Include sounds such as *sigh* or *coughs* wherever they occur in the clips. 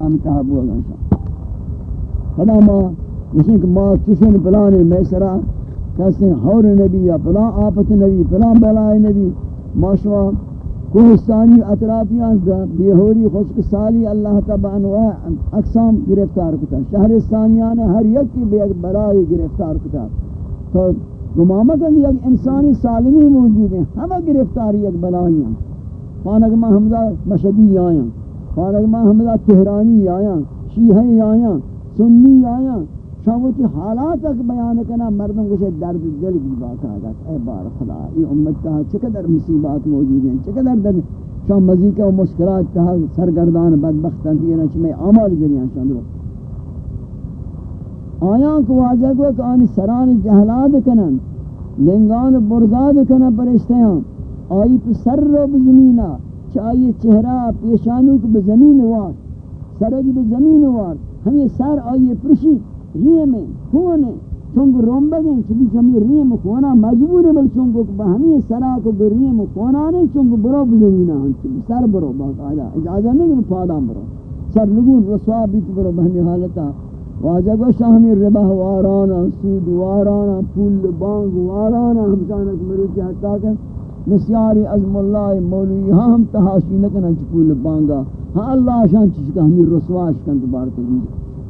ہم تحب ہوا گا خدا ما مثل کہ ما چسن پلانے میں سرا ہور نبی یا پلان آفت نبی پلان بلائے نبی، ما شما کوہستانی اطرافیان بیہوری خشک سالی اللہ تبا انواع اقسام گرفتار کتا۔ شہرستانیان ہر یک کی بے بلائی گرفتار کتا۔ تو گمامت ہے یک انسانی سالمی موجود ہیں ہمیں گرفتاری یک بلائی ہیں فانک ما حمدہ مشدی آیاں۔ فانک ما حمدہ تہرانی آیاں شیحی آیاں سنی آیاں شاموتی حالات تک بیان کنا، مردم کو درد دل بھی بات آگا اے بار خدا، یہ امت تہا چقدر مصیبات موجود ہیں، چقدر در شام مزیقہ و مشکلات تہا سرگردان بدبختان دینا چمیں عمال جریان شام رو آیاں کو واجہ کو کہ آنی سران جہلاد کنن لنگان برزاد کنن پرشتیاں، آئی پہ سر رو بزمینہ چاہیے چہرہ پیشانو کو بزمین وار سرگی بزمین وار، ہمیں سر آئیے پرشید ریم خون، چونکہ رومبگیں چونکہ چمی ریم خونا مجبور ہے بل چونکہ ہمیں سرا کو بریم خونا نہیں چونکہ برو بزمینہ ہم سر برو باقاعدہ اجازہ نہیں کہ پادام برو، سر لگون رسوا بیت برو بہمی حالتا واجہ کو شاہمی ربہ وارانا سود وارانا پول بانگ وارانا ہم چانک مروچی حتی کہ نسیاری عظم اللہ مولوی ہاں ہم تحاشی نکنا چکول بانگا. ہاں اللہ شان چکا ہمیں رسواش کن دوبار تجید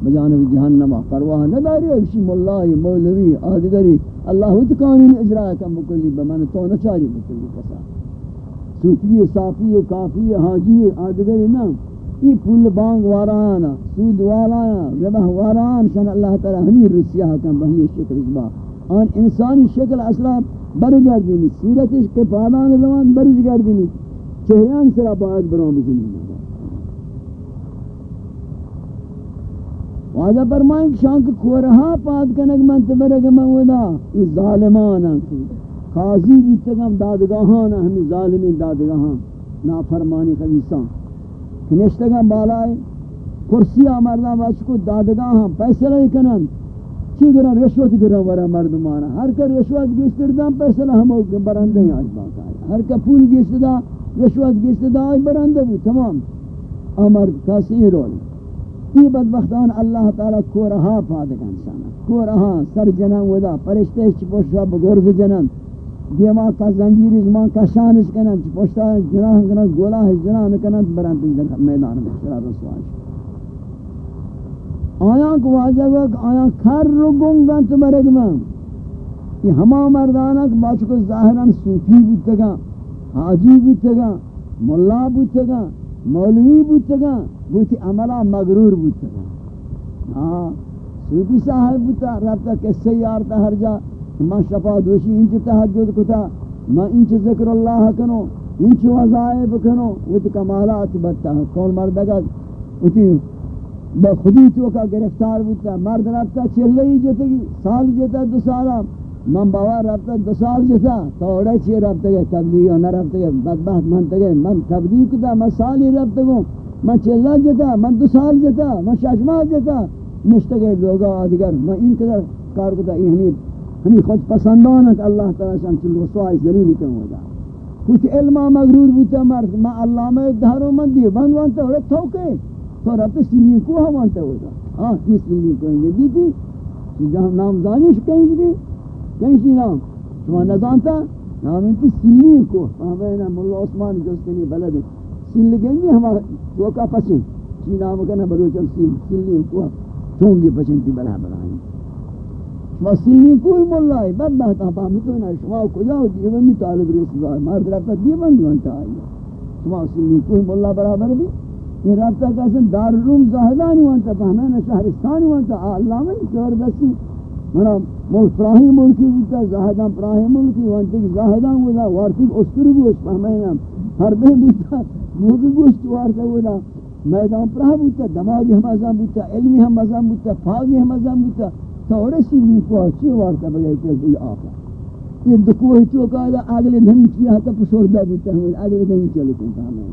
بجانب جہنم پرواہ نداری اکشی مولای مولوی آدگری. اللہ ہوت قانون اجراء کم بکلی بمن تو نچاری بکلی کسا. صوفی، صافی، کافی، حاجی آدگری نا. یہ پول بانگ وارانا سود وارانا ربہ واران، شان اللہ تعالی ہمیں رسیہ کم بہمی شکر اجبا آن انسانی شکل اصلا برگردینی سیرتش کے پادان زمان برگردینی چہریان سرا باید برام بزنی واجہ فرمائیں کہ شانک کورہا پاد کنک من تبرگ مودا یہ ظالمان ہیں قاضی بھی تکم دادگاہانا ہمیں ظالمین دادگاہاں نافرمانی خبیصان. کنشتگم بالائے کرسی آمردہ واسکو دادگاہاں پیسلہ کنن. چی گرن رشوت گرن ورہ مردمانا ہر کا رشوت گشتر دان پیسلہ ہمو برندے ہیں آج باقا ہر کا پول گشتر دان رشوت گشتر دان آج برندے بھی تمام آمرد کسی رولی یہ بدبختان اللہ تعالی کو رہا پادک انسان کو رہا سر جنان ودا پرشتے چپوشا بگرز جنان دیما کا زنجیر زمان کا شانش کنن چپوشا جنان کنن گولا ہے جنان کنن برانت میدان میں سرا رسواش آیا کو واجہ وقت آیا کھر رو گنگن تو برگ میں یہ ہما مردانہ کہ باچ کو ظاہران صوفی بودتگا حاجی بودتگا ملا بودتگا مولوی بودتگا بوتی عملہ مغرور بوتا ہاں سوپی صاحب بوتا ربتا کسی یارتا ہر جا ما شفا دوشی انچ تحجد کتا ما انچ ذکر اللہ کنو انچ وظائب کنو. ویتی کمالات بتا کون مردگا وہ ویتی بخودی تو کا گرفتار بوتا مرد ربتا چلئی جتگی سال جتا، دو سالا من باور ربتا دو سال جتا توڑے چی ربتا گئے تبلیغ نہ ربتا گئے، بدبخت من تگئے من تبلیغ کتا، من سالی ربتا گئے من چلا جتا، من دو سال جتا، من شش ماہ جتا نشتگے لوگا آدگر میں ان قدر کار کتا یہ ہمیں ہمیں خود پسندان ہے کہ اللہ تعالیٰ سے ہم چل رسوائی ذلیلی کن ہو جا کچھ علمہ مغرور بوتا مرد میں اللہ میں دھارو من دیو بند وانتا ہو رہا توکے تو رب تو کو ہم وانتا ہو جا ہاں یہ سیلی کو ہیں یہ دیتی۔ جہاں نام دانش کہیں بھی کہیں سی نام۔ شما نزانتا نام انتی سیلی کو ہمیں ملا عثمان جوستنی بلد سیل گنگی ہما تو کا پسن چی نام کنا بروچن سیل سیلی کو چونگی پسن تی بلا بلائیں شما سیلی کوئی ملائی بد بہتا پاہمی نا شما کجا ہو دیوانی طالب رسی بائی مرد رفتا دیوان دیوانتا آئی شما سیلی کوئی ملا برابر بھی۔ یہ رابطہ کسن دار روم زاہدانی وانتا پہمینا شہرستانی وانتا اللہ میں زبردستی منا ملک پراہی ملکی بودتا زاہدان پراہی ملکی وانتا زاہدان بودا وارتی اسطر بوش پہمینا ہر بے بودتا موگی گوشت وارتا ہوتا میدان پرہ بودتا دماغی ہم ازام بودتا علمی ہم ازام بودتا پاگی ہم ازام بودتا توڑے سی نیکوا چی وارتا بگئی کہ کوئی آقا یہ دکوہی تو قائدہ اگلے دھنی کیا تا پشوردہ بودتا ہمیں اگلے دھنی چلو کنتا ہمیں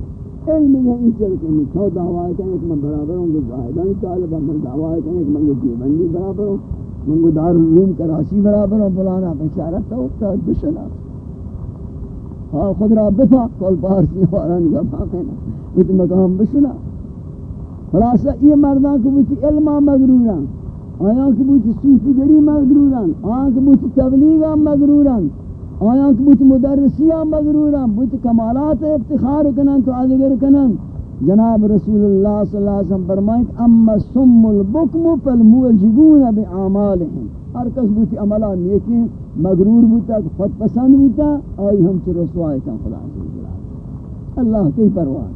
علم دھنی چلو کنی تو دعوائے کہنے کہ میں برابر ہوں گے زاہدانی طالبہ میں دعوائے کہنے کہ میں دیوندی برابر ہوں من دار روم کراچی برابر ہوں بلانا بشارت تو افتاد بشنا ہاں خود را بفا کل پارسی وارا نگا باقی نا ایت مقام بشنا خلاصہ یہ مردان کو بوتی علمہ مغروران آیاں کو بوتی صوفی گری مغروران آیاں کو بوتی تبلیغا مغروران آیاں کو بوتی مدرسیاں مغروران بوتی کمالات افتخار کنن، تو آدگر کنن. جناب رسول اللہ صلی اللہ علیہ وسلم فرمائیں کہ اما سم البکم فالموجبون بعمالهم. ہر کس بوتی عملہ نیکی مغرور بوتا، خود پسند بوتا، آئی ہم چھ رسوائی کن خدا اللہ کی پرواز.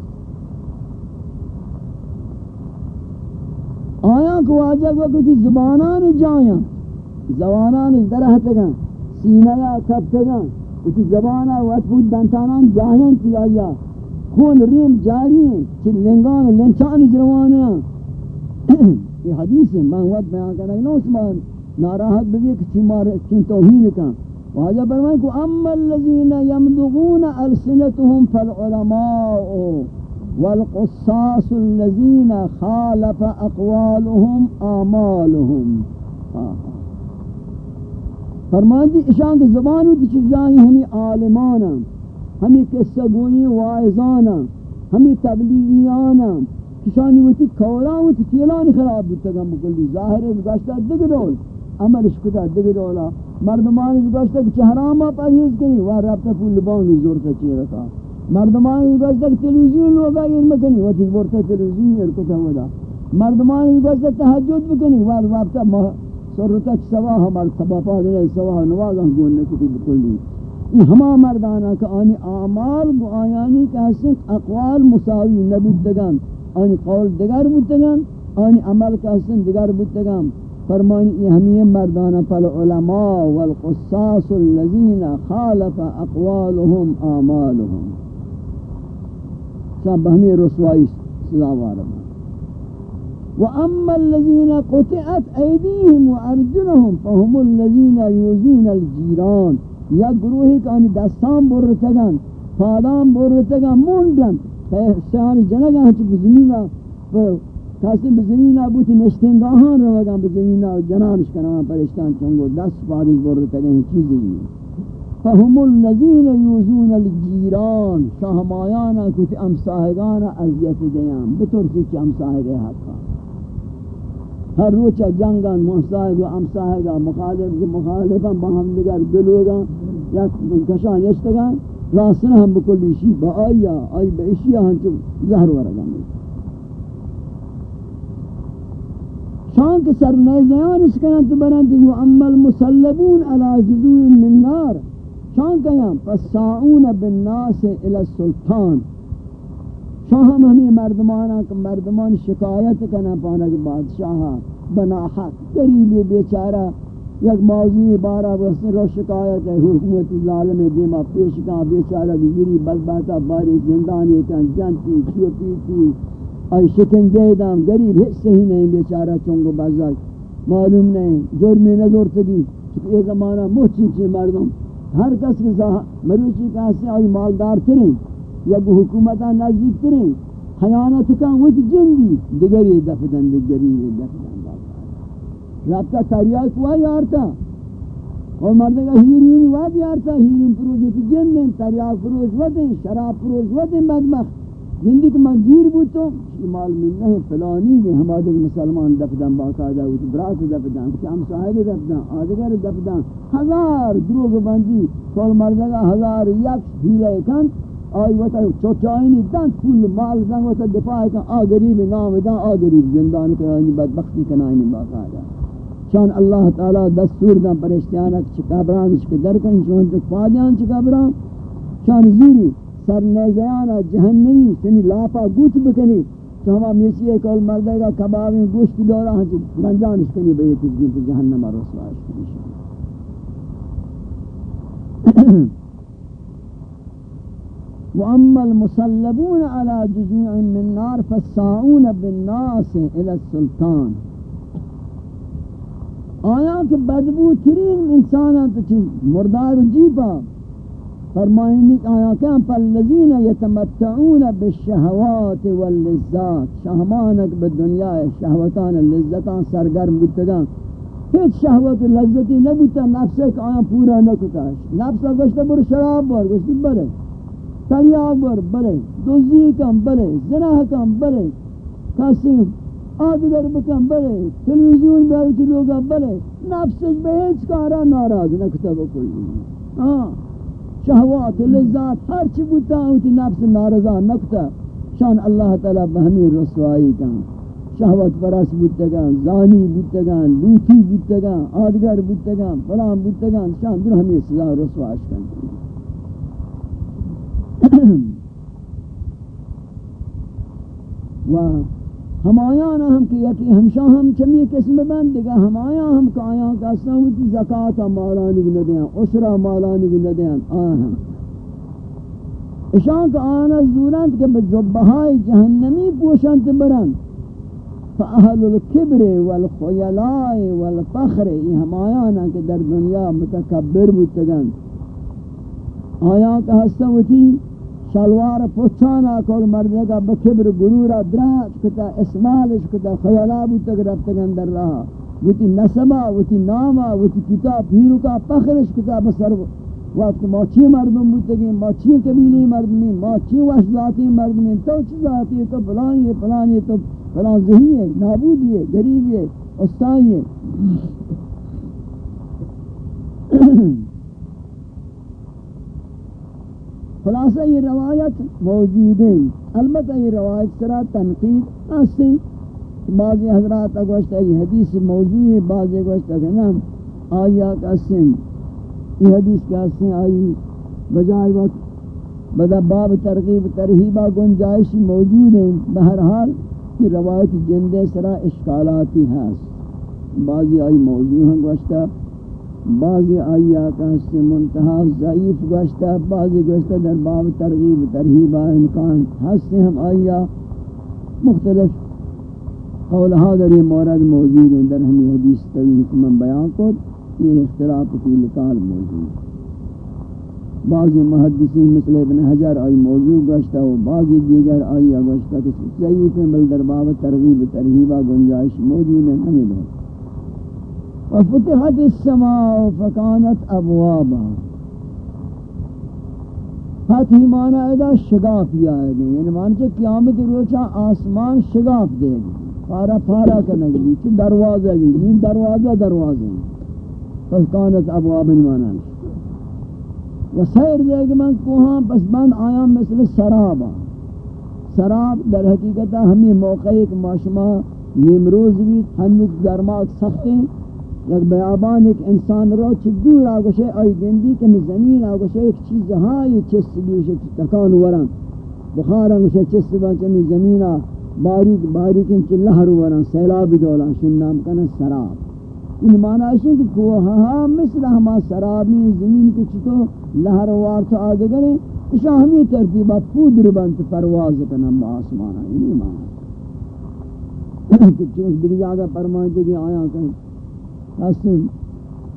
آیا کو واجہ کو کچھ زبانان جایاں زبانان درہت گا سینہ یا کبت گا کچھ زبانہ وقت بود دنتانان جایاں کی آیا خون ریم جاری ہیں چھ لنگان لنچان جروانا *clears throat* یہ حدیث ہے میں وقت بیان کرنا کہ نوش مار ناراحت بگی کچھ مار چن توہین کا واجہ فرمائے کو اما الذین یمدغون آلسنتهم فالعلماء والقصاص الذين خالف اقوالهم آمالهم. فرماندی اشان کے زبان و دیچ جایی ہمی عالمانم ہمی قصہ گوئی واعظانم ہمی تبلیغیانم کشانی ہوتی کورا ہوتی تیلان خراب بودتگم بکلی ظاہر ہے گشتا دیگر رول عملش کتا دیگر رولا مردمانش گشتا که چهراما پرهیز کنی و ربتا پول بانگی زورتا چی رکا مردمانش گشتا که تلویزیون لوگا یہ مکنی و تی بورتا تلویزیون ارکتا ودا. مردمانش گشتا تحجد بکنی و ربتا سرتا سوا ہمار سبا پادر سوا نواز ہم گوننے کتی بکلی یہ ہما مردانا کہ آنی اعمال گو آیانی کہ حسن اقوال مساوی نبودتگان آنی قول دگر بودتگان آنی عمل کہ حسن دگر بودتگان فرمانی یہ ہمیں مردانا پل علماء والقصاص الذین خالف اقوالهم آمالهم۔ شان بہمی رسوائی سزاوار وأما الذين قطعت أيديهم وأرجلهم فهم الذين يؤذون الجيران. یا گروہی کانی دستان برتگان پادان برتگان موندن. شان جنگا ہچ بزمینا کاسی بزمینا بوتی نشتنگاہان روگان بزمینا جنانش کنان پرشتان چونگو دست پادش برتگان چیزی فهم الذين يوزون الجيران شهمایانا کتی امساہگانا عذیت دیان بطرسی چی امساہگے حقا. ہر روچہ جنگان محساہگ و امساہگا مخالف مخالفا بہم دگر دلوگا یا کشان یشتگان راسنا ہم بکلی شی با آیا، آئی با اشیا ہنچو زہر ورگا شان کے سر نیزیان اس کنن تو برند یو اما المسلبون على جذوع من نار شان کہیں فساؤون بالناس الى السلطان۔ شاہ ہم ہمیں مردمانا کہ مردمان شکایت کنا پانا کہ بادشاہ بنا حق قریبی بیچارہ یک موضوع بارہ وسن رو شکایت ہے، حکومت ظالم دیما پیش کان بیچارہ گزری بلباتا باری زندانی کن جنتی چوپی تھی آئی شکن جیدام گریب حصہ ہی نہیں، بیچارہ چونگو بازار معلوم نہیں جرمی نظر تگی، چونکہ یہ زمانہ موچی چی مردم۔ ہر کس کے ساتھ مروچی کا سے آئی مالدار ترین یا حکومتہ نزدیک ترین۔ خیانت کا وچ جندی دگری دفدن دگری دفدن رابطہ تریاک ہوا یارتا. اور مردے کا ہیرین واد یارتا. ہیرین پروجی جندیں تریاک پروج ودیں شراب پروج ودیں بدبخت. زندگی کہ میں گیر بوتو مال من نہیں، فلانی کہ ہمارے مسلمان دفدان باقاعدہ ہوتی برات دفدان کہ ہم صاحب دفدان آدھگر دفدان ہزار دروگ بندی. کل مردگا ہزار یک ہیلے کن. آئی وطا چوچائنی دن. کل مال دن وطا دفاع کن. آ غریب نام دن، آ غریب زندان کنانی بدبختی کنانی باقاعدہ شان اللہ تعالی دستور دن پرشتیانک چکابران چکدرکن چون چک پادیان چکابران شان زوری سر نیزیانا جہنمی یعنی چنی لاپا گوت بکنی تو ہما میسی ایک اول مردے گا کبابی گوشت دورا ہاں چی رنجانش کنی بیتی جنت جہنم رسواش کنی *clears throat* وَأَمَّا الْمُسَلَّبُونَ عَلَى جُزُوعٍ مِّن نَارٍ فَالسَّاؤُونَ بِالنَّاسِ إِلَى السُّلْطَانِ. آیا کہ بدبو ترین انساناں تو چیز مردار جیبا فرمائنی کہ آیا کہ ہم فاللزین یتمتعون بالشہوات واللزات شہمانک بالدنیا شہوتان اللزتان سرگرم بتگان هیچ شهوت و لذتی نبودتا نفسه که آیا پورا نکتاش نفسه گشته بر شراب بار گشتی بره. تریاق بار بره. دوزی کم بره. زناه کم بره. کسی آدگر بکن، بلے. تلویزیون بیارتی لوگا، بلے. نفسش بے ہیچ کارا ناراض نکتا بکلی ہاں شہوات لذات ہر چی بوتا ہوتی نفس نارضا نکتا شان اللہ تعالی بہمی رسوائی کن. شہوت پرس بودتگان زانی بودتگان لوتی بودتگان آدگر بودتگان فلان بودتگان شان در ہمی سزا رسواش کن. *clears throat* و ہمایان ہم کی یکی ہمشہ ہم چمی قسم بند دیگا ہمایان ہم کا آیاں کا سنوتی زکاة مالانی بھی ندیاں اسرہ مالانی بھی ندیاں آہاں اشان کا آنا زورند کہ بجبہائی جہنمی پوشنت برند فاہل الكبر والخیلاء والفخر، یہ ہمایانا کہ در دنیا متکبر بودتگن۔ آیاں کا حسنوتی شلوار پوچھانا کول مردے کا بکبر گرورا دراج کتا، اسمالش کتا خیالا بودتا کہ رفتگن در رہا۔ وتی نسبہ وتی نامہ وتی کتاب پیرو کا پخرش کتا بسر وقت ما چی مردم بودتگی ما چی قبیلی مردمی ما چی وش ذاتی مردمی تو چی ذاتی تو فلانی ہے، فلانی تو فلان ذہی ہے، نابودی ہے، غریبی ہے استائی ہے۔ *clears throat* خلاصہ یہ روایت موجود ہے البتہ یہ روایت سرا تنقید آستے بعضی حضرات اگوشتا یہ حدیث موضوع ہے بعضی اگوشتا کہ نام آیا کسیم یہ حدیث کسیم آئی بجائے وقت بدا باب ترغیب ترہیبہ گنجائش موجود ہیں بہرحال یہ روایت جندے سرا اشکالاتی ہے بعضی آئی موضوع ہیں گوشتا بعضی آئی آقا سے ضعیف گوشتا بعضی گوشتا در باب ترغیب ترہیبہ امکان ہستے ہم آئی مختلف قول حاضر یہ مورد موجود ہیں؟ در ہمیں حدیث طویل من بیان کو یہ اختلاف کی لکال موجود بعضی محدثین مثل ابن حجر آئی موضوع گوشتا و بعضی دیگر آئی گوشتا کہ ضعیف بل در باب ترغیب ترہیبہ گنجائش موجود ہیں. ہمیں دور وفتحت السماء فكانت ابوابا فتح معنی ادا شگاف آئے گی۔ یعنی معنی چھے قیامت روچا آسمان شگاف دے گی۔ پارا پارا کرنے گی چھے دروازہ گی جن دروازہ دروازہ پس کانت ابواب معنی و سیر دے گی من کوہاں پس بند آیا مثل سرابا سراب در حقیقتہ ہمیں موقع ایک معاشمہ نیمروز بھی، ہم گرماک سختے یک بیابان ایک انسان رو چھ دور آگوشے آئی گندی کہ میں زمین آگوشے ایک چیز ہائی چست بیوشے تکان ورن بخار آگوشے چست بانچے میں زمین باریک باریک انچ لہر ورن سیلاب دولا شن نام کنا سراب. ان معنی ہے کہ کوہا ہاں مثل ہما سرابی زمین کے چھتو لہر وار تو آدگرے اشاہ ہمیں ترتیبہ پودر بنت پرواز کنم آسمانا. انہی معنی کہ *coughs* چونس دیکھ جاگا پرمانچے کہ آیا کہ حسن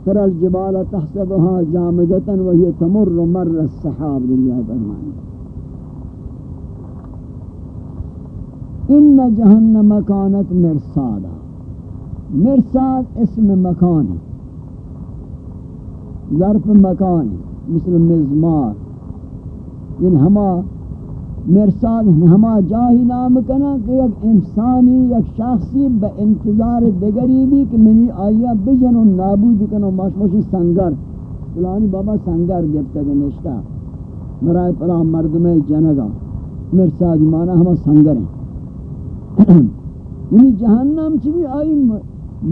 تر الجبال تحسبها جامدتا وهي تمر مر السحاب، دنیا فرمائیں ان جہنم کانت مرصادا۔ مرصاد اسم مکان ظرف مکان مثل مزمار۔ یعنی ہما مرساد ہما جاہی نام کنا کہ یک انسانی، یک شخصی با انتظار دگری بھی کہ منی آیا بجن و نابود کنا ماشموشی سنگر۔ فلانی بابا سنگر گفتا کہ نشتا۔ مرائے پلا مردم جنگا۔ مرساد مانا ہما سنگر ہیں۔ *clears throat* یعنی جہنم چی بھی آئی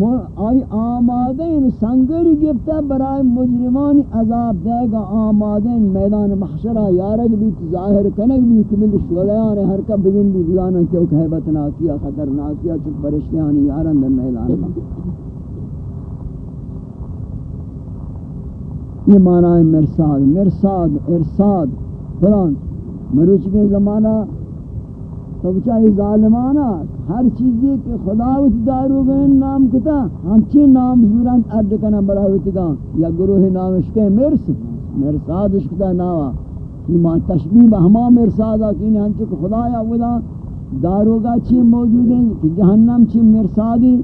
آئی آمادین یعنی سنگر گفتا برای مجرمان عذاب دے گا آمادین یعنی میدان محشرہ یارک بھی ظاہر کنک بھی کمل شغلیان حرکت بگن بھی بلانا چوک حیبت ناکیا، خطر ناکیا، چک پرشتیانی یارن در میدان محشرہ یہ معنی ہے مرساد مرساد ارساد فلان۔ مروچ کے زمانہ تو بچائی ظالمانا، ہر چیزی کہ خداوت دارو گئن نام کتا ہمچی نام زورانت ارد کنا براویت گا یا گروہ نامش کے مرس مرسادش کتا ناوا ایمان تشبیح بہما مرسادا کینی ہنچو کہ خدایا ودا داروگا چی موجود ہیں کہ جہنم چی مرسادی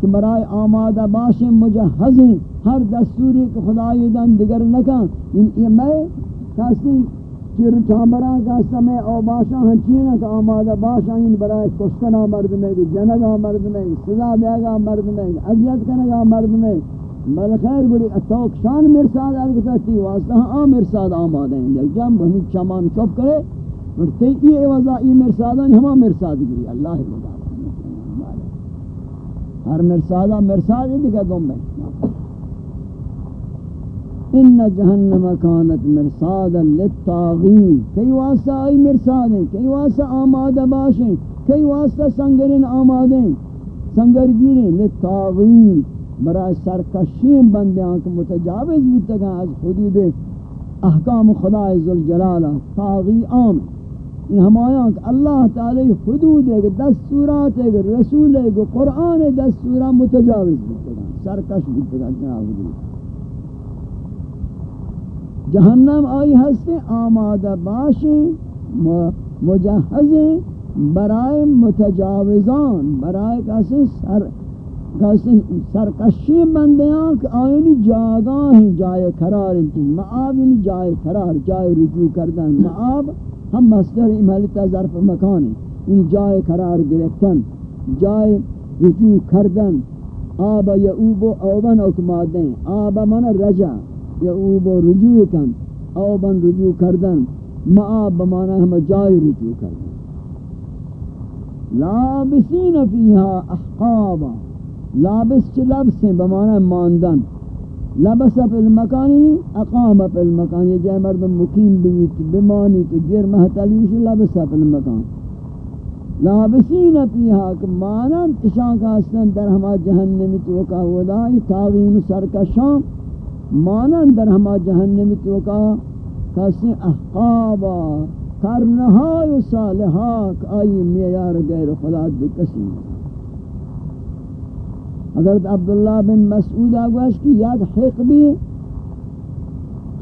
کہ برائے آمادہ باشیں، مجہزیں، ہر دستوری کہ خدا خدای دن دگر نکا ان یہ میں کسی چیر چامبران کا سمے او باشا ہنچینا کا آمادہ باشا ان برای کشتنا مرد میں جنگا مرد میں، سزا دے گا مرد میں عذیت کرنے مرد میں۔ بل خیر بڑی اتوک شان مرساد آگتا تی واسطہ ہاں مرساد آمادہ ہیں۔ دل جام ہمیں چمان چوب کرے، اور تی یہ وضع ای مرسادان ہما مرساد گری۔ اللہ مدارہ ہر مرسادہ مرساد ہی دکھا دوں میں۔ ان جہنم کانت مرصادا للطاغین کئی واسطہ آئی مرصاد ہیں کئی واسطہ آمادہ باشیں کئی واسطہ سنگرین آمادیں سنگرگیریں للطاغین برای سرکشین بندیاں کے متجاوز بودتگاں از حدود احکام خدا عزالجلالہ طاغی عام ان ہمایاں کہ اللہ تعالی حدود ہے کہ دستورات ہے کہ رسول ہے کہ قرآن دستورات متجاوز بودتگاں سرکش بودتگاں جناب. حدود جہنم آئی ہستے، آمادہ باشیں مجہزیں، برائے متجاوزان، برائے کسی سر کسی سرکشی بندیاں کہ آئینی جاگاں ہیں جائے قرار انتی معاب انی جائے قرار، جائے رجوع کردن معاب ہم مصدر امالتا ظرف مکانی ان جائے قرار گرفتن، جائے رجوع کردن آب یعوب و اوبن اکمادیں آب من رجع یا او با رجوع کن، او بن رجوع کردن معاب بمانا ہم جائے رجوع کردن. لابسین فیہا احقابا. لابس چھ لبس ہیں بمانا ماندن. لبس پی المکانی یعنی اقام پی المکانی جائے مردم مقیم بیت بمانی تو جیر محتلیش لبس پی المکان. لابسین فیہا کہ مانن اشان کا حسن در ہما جہنمی توقع ودائی تاغین سرکشان. مانند در ہما جہنمی توکا، کسی احقابا کرنہای و صالحاک آئی میار غیر خلاد بکسی حضرت عبداللہ بن مسعود آگوش کی یک حق بھی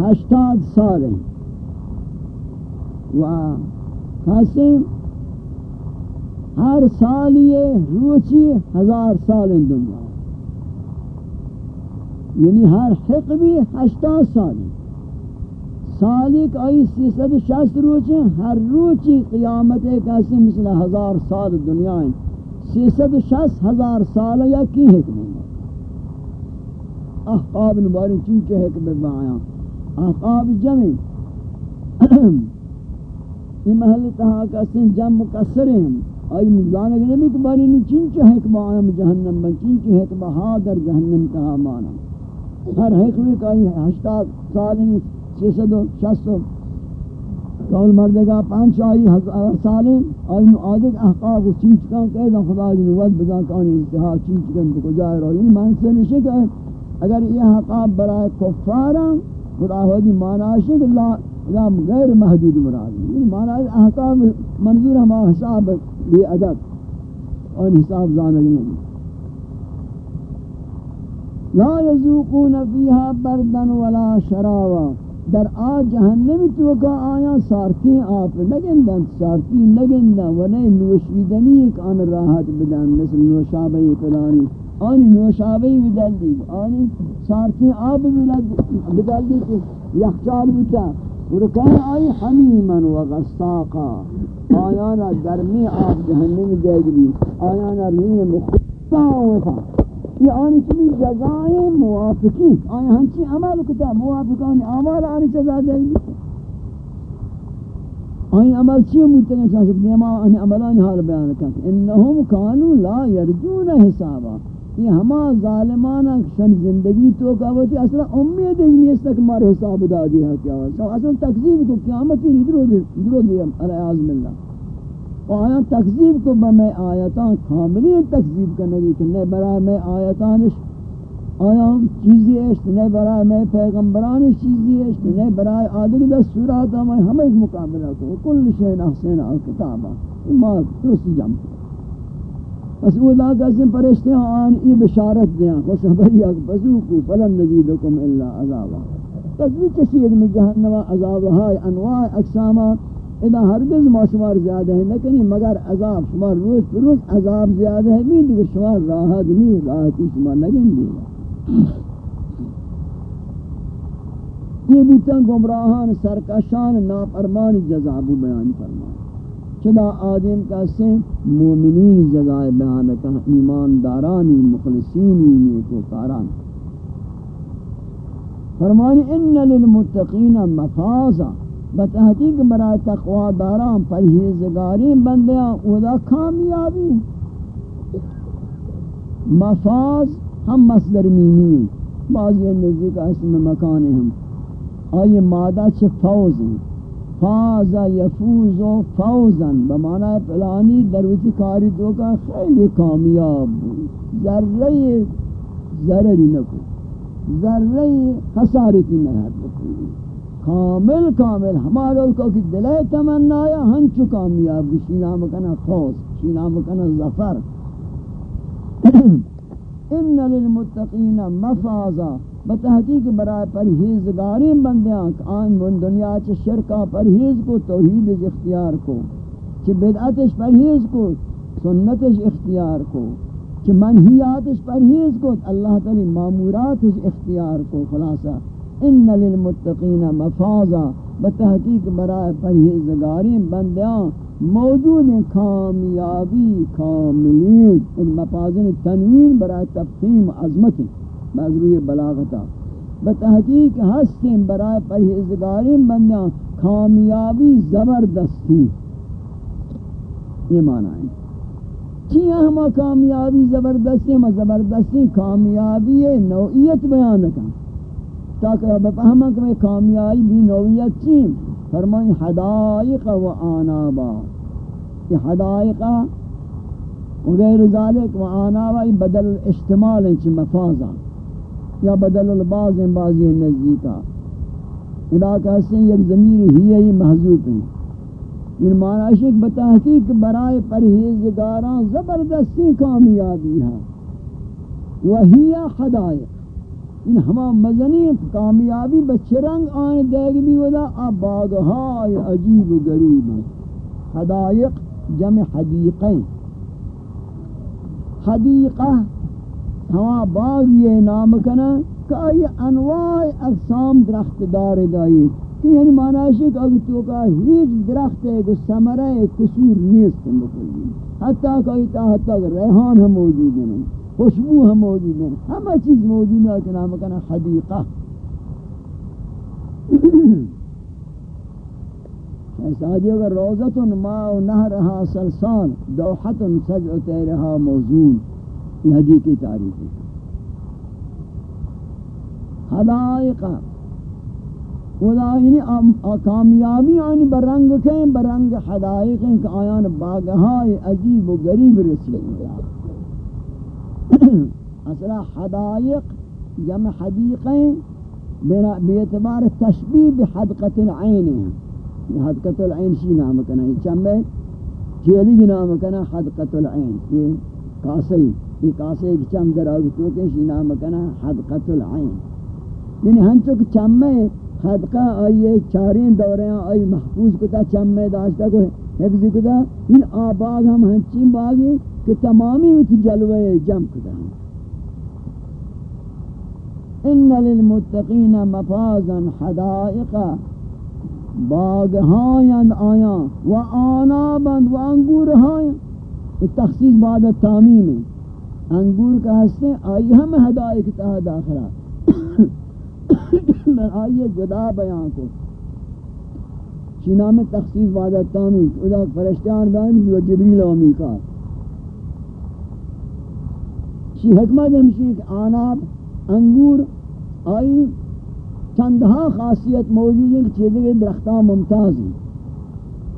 ہشتاد سال و کسی ہر سال یہ روچی ہزار سال دنیا. یعنی ہر حق بھی ہشتا سال سالک آئی سی سد شست روچ ہیں، ہر روچی قیامت ایک ایسی مثل ہزار سال دنیا ہیں. سی سد شست ہزار سال یا کی حکمت؟ احقاب نباری چنچے حکمت بآیاں احقاب جمع. *clears throat* یہ محل تہا کسن جمع مکسر ہیں. آئی مزانک نبی کباری نہیں چنچے حکمت آیاں جہنم بن چنچے حکمت ہا در جہنم تہا مانا. ہر حکمی کا یہ ہشتاد سال چھ سد و شست کول مردگا پانچ آئی ہزار سال آئی نو آدھک احقاق و چین چکان کہ ایدن خدا جن ود بزان کانی انتہا چین چکان بکو جائے رو یعنی منصر نشے کہ اگر یہ حقاب برای کفارا خدا حدی معنی کہ اللہ غیر محدود مراد یعنی معنی احقاب منظور ہما حساب بے عدد اور حساب زانگ نہیں۔ لا يذوقون فيها بردا ولا شرابا. در آ جہنم تو کا آیا سارتی آپ نگندن سارتی نگندن و نہیں نوشیدنی ایک آن راحت بدن، مثل نوشابه فلانی. آنی نوشابه بدل دی آنی سارتی آب بدل دی کہ یخچال بتا ورکان آئی حمیما و غساقا. آیانا گرمی آب جہنم دے گی، آیانا ریح مخصا و یہ آنی چمی جزائیں موافقی. آنی ہنچی عمل کتا موافقانی عمل آنی جزا دے گی آنی عمل چیئے مجھتے چاہشک دیما آنی عملانی حال بیان کرتے انہم کانو لا یرجون حسابا. یہ ہما ظالمانا شن زندگی تو کہوتی اصلا امید ہی نہیں اس تک مارے حساب دا دیا کیا. اصلا تقزیب کو قیامتی ندرو دیا علیہ عظم اللہ آیا تکذیب کو بمی آیتان کاملی تکذیب کرنگی کہ نہیں برای میں آیتانش آیا چیزی اشت نہیں برای میں پیغمبرانش چیزی اشت نہیں برای آدھر دستورات ہمیں ہمیں مقابلہ کو، کل شہن احسین آل کتابا ما درستی جمع پس وہ لا قسم پرشتے ہیں، آن ای بشارت دیں خوش خبری اک بزوکو، فلن نزیدکم الا عذابا۔ پس وہ چشید میں جہنم عذابہائی انواع اقسامات اذا ہرگز ما شمار زیادہ ہے نکنی، مگر عذاب شمار روز پر روز عذاب زیادہ ہے۔ نہیں دیگر شمار راحت نہیں راحتی شمار نگن دیگا یہ بیتا گمراہان سرکشان، نافرمان، جزابو بیان فرمان چدا آدم کا سے مومنین جزائے بیان کہا ایمان دارانی مخلصینی نیکو کاران فرمانی ان للمتقین مفازا. بتحقیق برای تقوی داران پرہیزگاری بندیاں اودا کامیابی. مفاز ہم مصدر میمی ہیں. بعضی نزدیک اسم مکان ہم آئی مادہ چھ فوز ہیں. فاز یفوز و فوزن. بمعنی پلانی دروتی کاری تو کا خیلی کامیاب ذرہ ضرری نکو. ذرہ خسارتی نہت نکو کامل کامل ہمارا کو کہ دلے تمنایا ہنچو کامیاب شینا مکنا فوز شینا مکنا ظفر۔ *clears throat* ان للمتقین مفازا۔ بتحقیق برای پرہیزگاری بندیاں آن من دنیا چ شرکا پرہیز کو، توحید اختیار کو۔ چ بدعتش پرہیز کو، سنتش اختیار کو۔ چ منہیاتش پرہیز کو، اللہ تعالی ماموراتش اختیار کو، خلاصہ۔ ان للمتقین مفازا، بتحقیق برای پرہیزگاری بندیاں موجود ہیں کامیابی کاملین، ان مفازن تنوین برای تفخیم عظمت مضروع بلاغتا۔ بتحقیق ہستیں برای پرہیزگاری بندیاں کامیابی زبردستی یہ معنی ہے۔ کیا ہما کامیابی زبردستی ہما زبردستی کامیابی نوعیت بیان کن تاکہ بفہمہ کہ میں کامیابی بھی نوعیت چیم۔ فرمائیں حدائق و آنابا یہ حدائق وغیر ذالک و آنابا یہ بدل الاجتمال انچہ مفازا یا بدل الباز ان بازی نزدیکا ادا کہتے ہیں یک ضمیر ہی ہے، یہ محضوب ہیں۔ ان معنی شک بتحقیق برائے پرہیزگاراں زبردستی کامیابی ہے۔ وہی حدائق۔ ان ہما مزنی کامیابی بچرنگ آئیں دیکھ بھی ودا اب باغہائی عجیب و غریب حدائق جمع حدیقیں حدیقہ ہما باغ یہ نام کنا کہ یہ انواع اقسام درخت دار دائی۔ کہ یعنی معنی ہے کہ اگر تو کا ہیچ درخت ہے کہ سمرہ کسور نیست مکلی۔ حتیٰ کہ حتیٰ کہ ریحان ہم موجود ہیں۔ خوشبو ہم موجود ہیں ہمہ چیز موجود ہے کہ نام کنا حدیقہ ایسا جی اگر روزت ما و نہرہا سلسان دوحت سجع تیرہا موزون. یہ حدیقی تعریف ہے حدائقہ ودا یعنی کامیابی آنی برنگ کہیں برنگ حدائق ہیں کہ آیان باغہائی عجیب و غریب رسید. *clears throat* اصلا حدائق جمع حدیقیں بیعتبار تشبیح بحدقت العین ہیں۔ یعنی حدقت العین شی نام کنا یہ یعنی چمبے چیلی بھی نام کنا حدقت العین۔ یہ کاسے یہ کاسے کی چم در آگتو کے شی نام کنا حدقت العین۔ یعنی ہنچو کہ چمے حدقہ آئیے چارین دوریاں آئی محفوظ کتا چمے داشتا کو حفظ کتا ان آباغ ہم ہنچین باغی کہ تمامی وچ جلوے جم کدا ان للمتقین مفازا حدائق باغ ہایند آیا و آنابند و انگور ہایا تخصیص بعد تامیم ہے. انگور کا ہستے آئی ہم حدائق تہا داخلہ. *coughs* میں آئیے جدا بیان کو چینا میں تخصیص بعد تامیم ادا فرشتیان بیان و جبریل و میکار چی حکمت ہمشی کہ آناب، انگور، آئی، چندہا خاصیت موجود ہیں کہ چیزیں کے درختان ممتاز ہیں.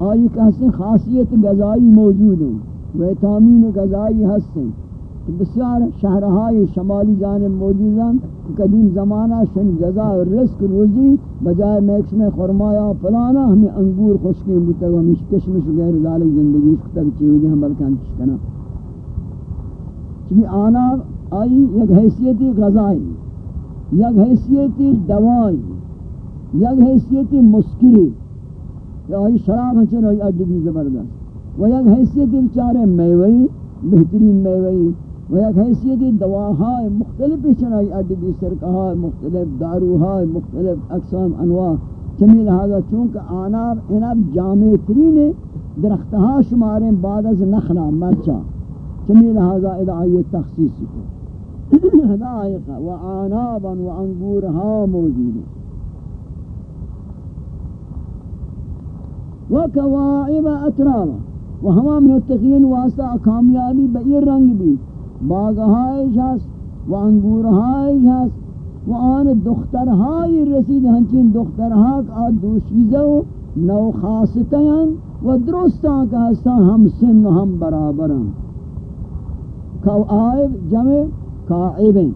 آئی کہتے خاصیت غذائی موجود ہیں، ویتامین غذائی ہستیں بسیار شہرہائی شمالی جانب موجود ہیں۔ قدیم زمانہ شن غذا رزق روزی، بجائے میکس میں خرمایا پلانا ہمیں انگور خشکیں بودتا ہمیں کشمش غیر ذالک زندگی تک چیزیں ہم بلکان کشکنا چونکہ آنا آئی یک حیثیتی غذائی، یک حیثیتی دوائی، یک حیثیتی مسکری آئی شراب ہنچن، آئی اڈبی زبردست۔ و یک حیثیتی بچارے میوئی، بہترین میوئی۔ و یک حیثیتی دواہائی مختلف چنائی ادبی سرکہائی مختلف داروہائی مختلف اقسام انواع. چمی لہذا چونکہ آناب اناب جامع ترین درختہا شماریں بعد از نخلا مرچا چمی لہذا ادعائی تخصیص کو ہدایقہ *coughs* و آنابا و انگورہا موجود و کوائب اترابا و ہما من واسطہ کامیابی بئی رنگ بھی باغہائش ہست و انگورہائش ہست و آن دخترہائی رسید هنچین ہنچین دخترہاک آ دوشیزو نو خاصتین و درستان کا ہستان ہم سن و ہم برابرن کوائب جمع قائبیں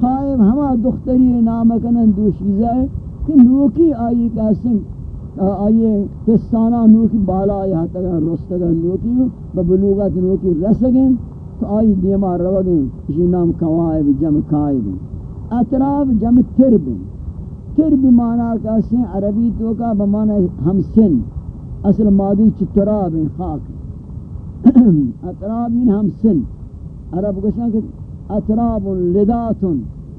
قائب ہما دختری نامکنن دوشیزہ کہ نوکی آئی کا سن آئیے پستانہ نوکی بالا آیا تک رستگا نوکی ببلوغت نوکی رسگیں تو آئی دیما روگیں اسی نام کوائب جمع قائب اطراف جمع ترب ترب مانا کسی عربی تو کا بمانا ہم سن اصل مادی چتراب خاک. *clears throat* اطراف این ہم سن عرب گوشن کہ اطراب لدات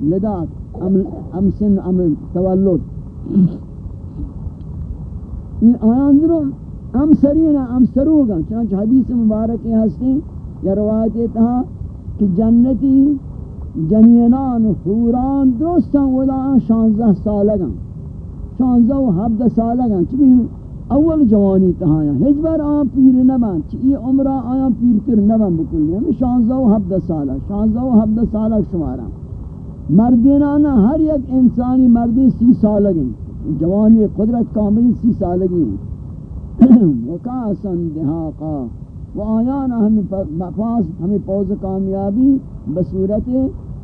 لدات ام سن ام تولد. آیان درو ام سرین ام سروگا چنانچہ حدیث مبارکی ہستی یا روایت تھا کہ جنتی جنینان حوران درستان ودا شانزہ سالگا شانزہ و حبد سالگا چبی اول جوانی تہایا ہج بار آن پیر نبان چی عمرہ آیا پیر تر نبان بکلی ہمیں یعنی شانزہ و حبد سالہ شانزہ و حبد سالہ شمارا مردینانا ہر یک انسانی مردی سی سالگیں جوانی قدرت کامل سی سالگی. *clears throat* وکاسن دہاقا و آیان ہمیں مفاظ، ہمیں پوز کامیابی بصورت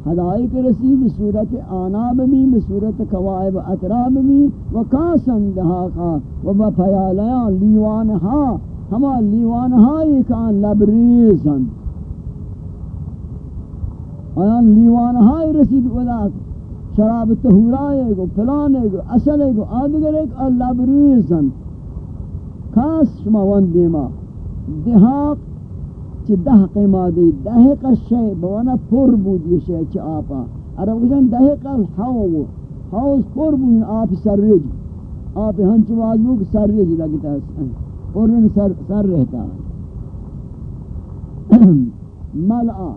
حدائق رسی بصورت آناب بھی، بصورت قوائب اطراب بھی وکاسن دہاقا، و بپیالیان لیوانہا، ہما لیوانہائی کان لبریزن. آیان لیوانہائی رسید ودا، شراب تہورائے گو، پلانے گو، اصلے گو آدھگرے گو اللہ بریزن کاس شما وان دیما دہاق چی دہق مادی دہق الشیع بوانا پر بود یہ شیع چی آپا. عرب کشن دہق الحو حوز پر بود این آپ سر رج. آپ ہنچ وازمو کہ سر رج لگتا پر سر, سر رہتا ہے. *clears throat* ملعا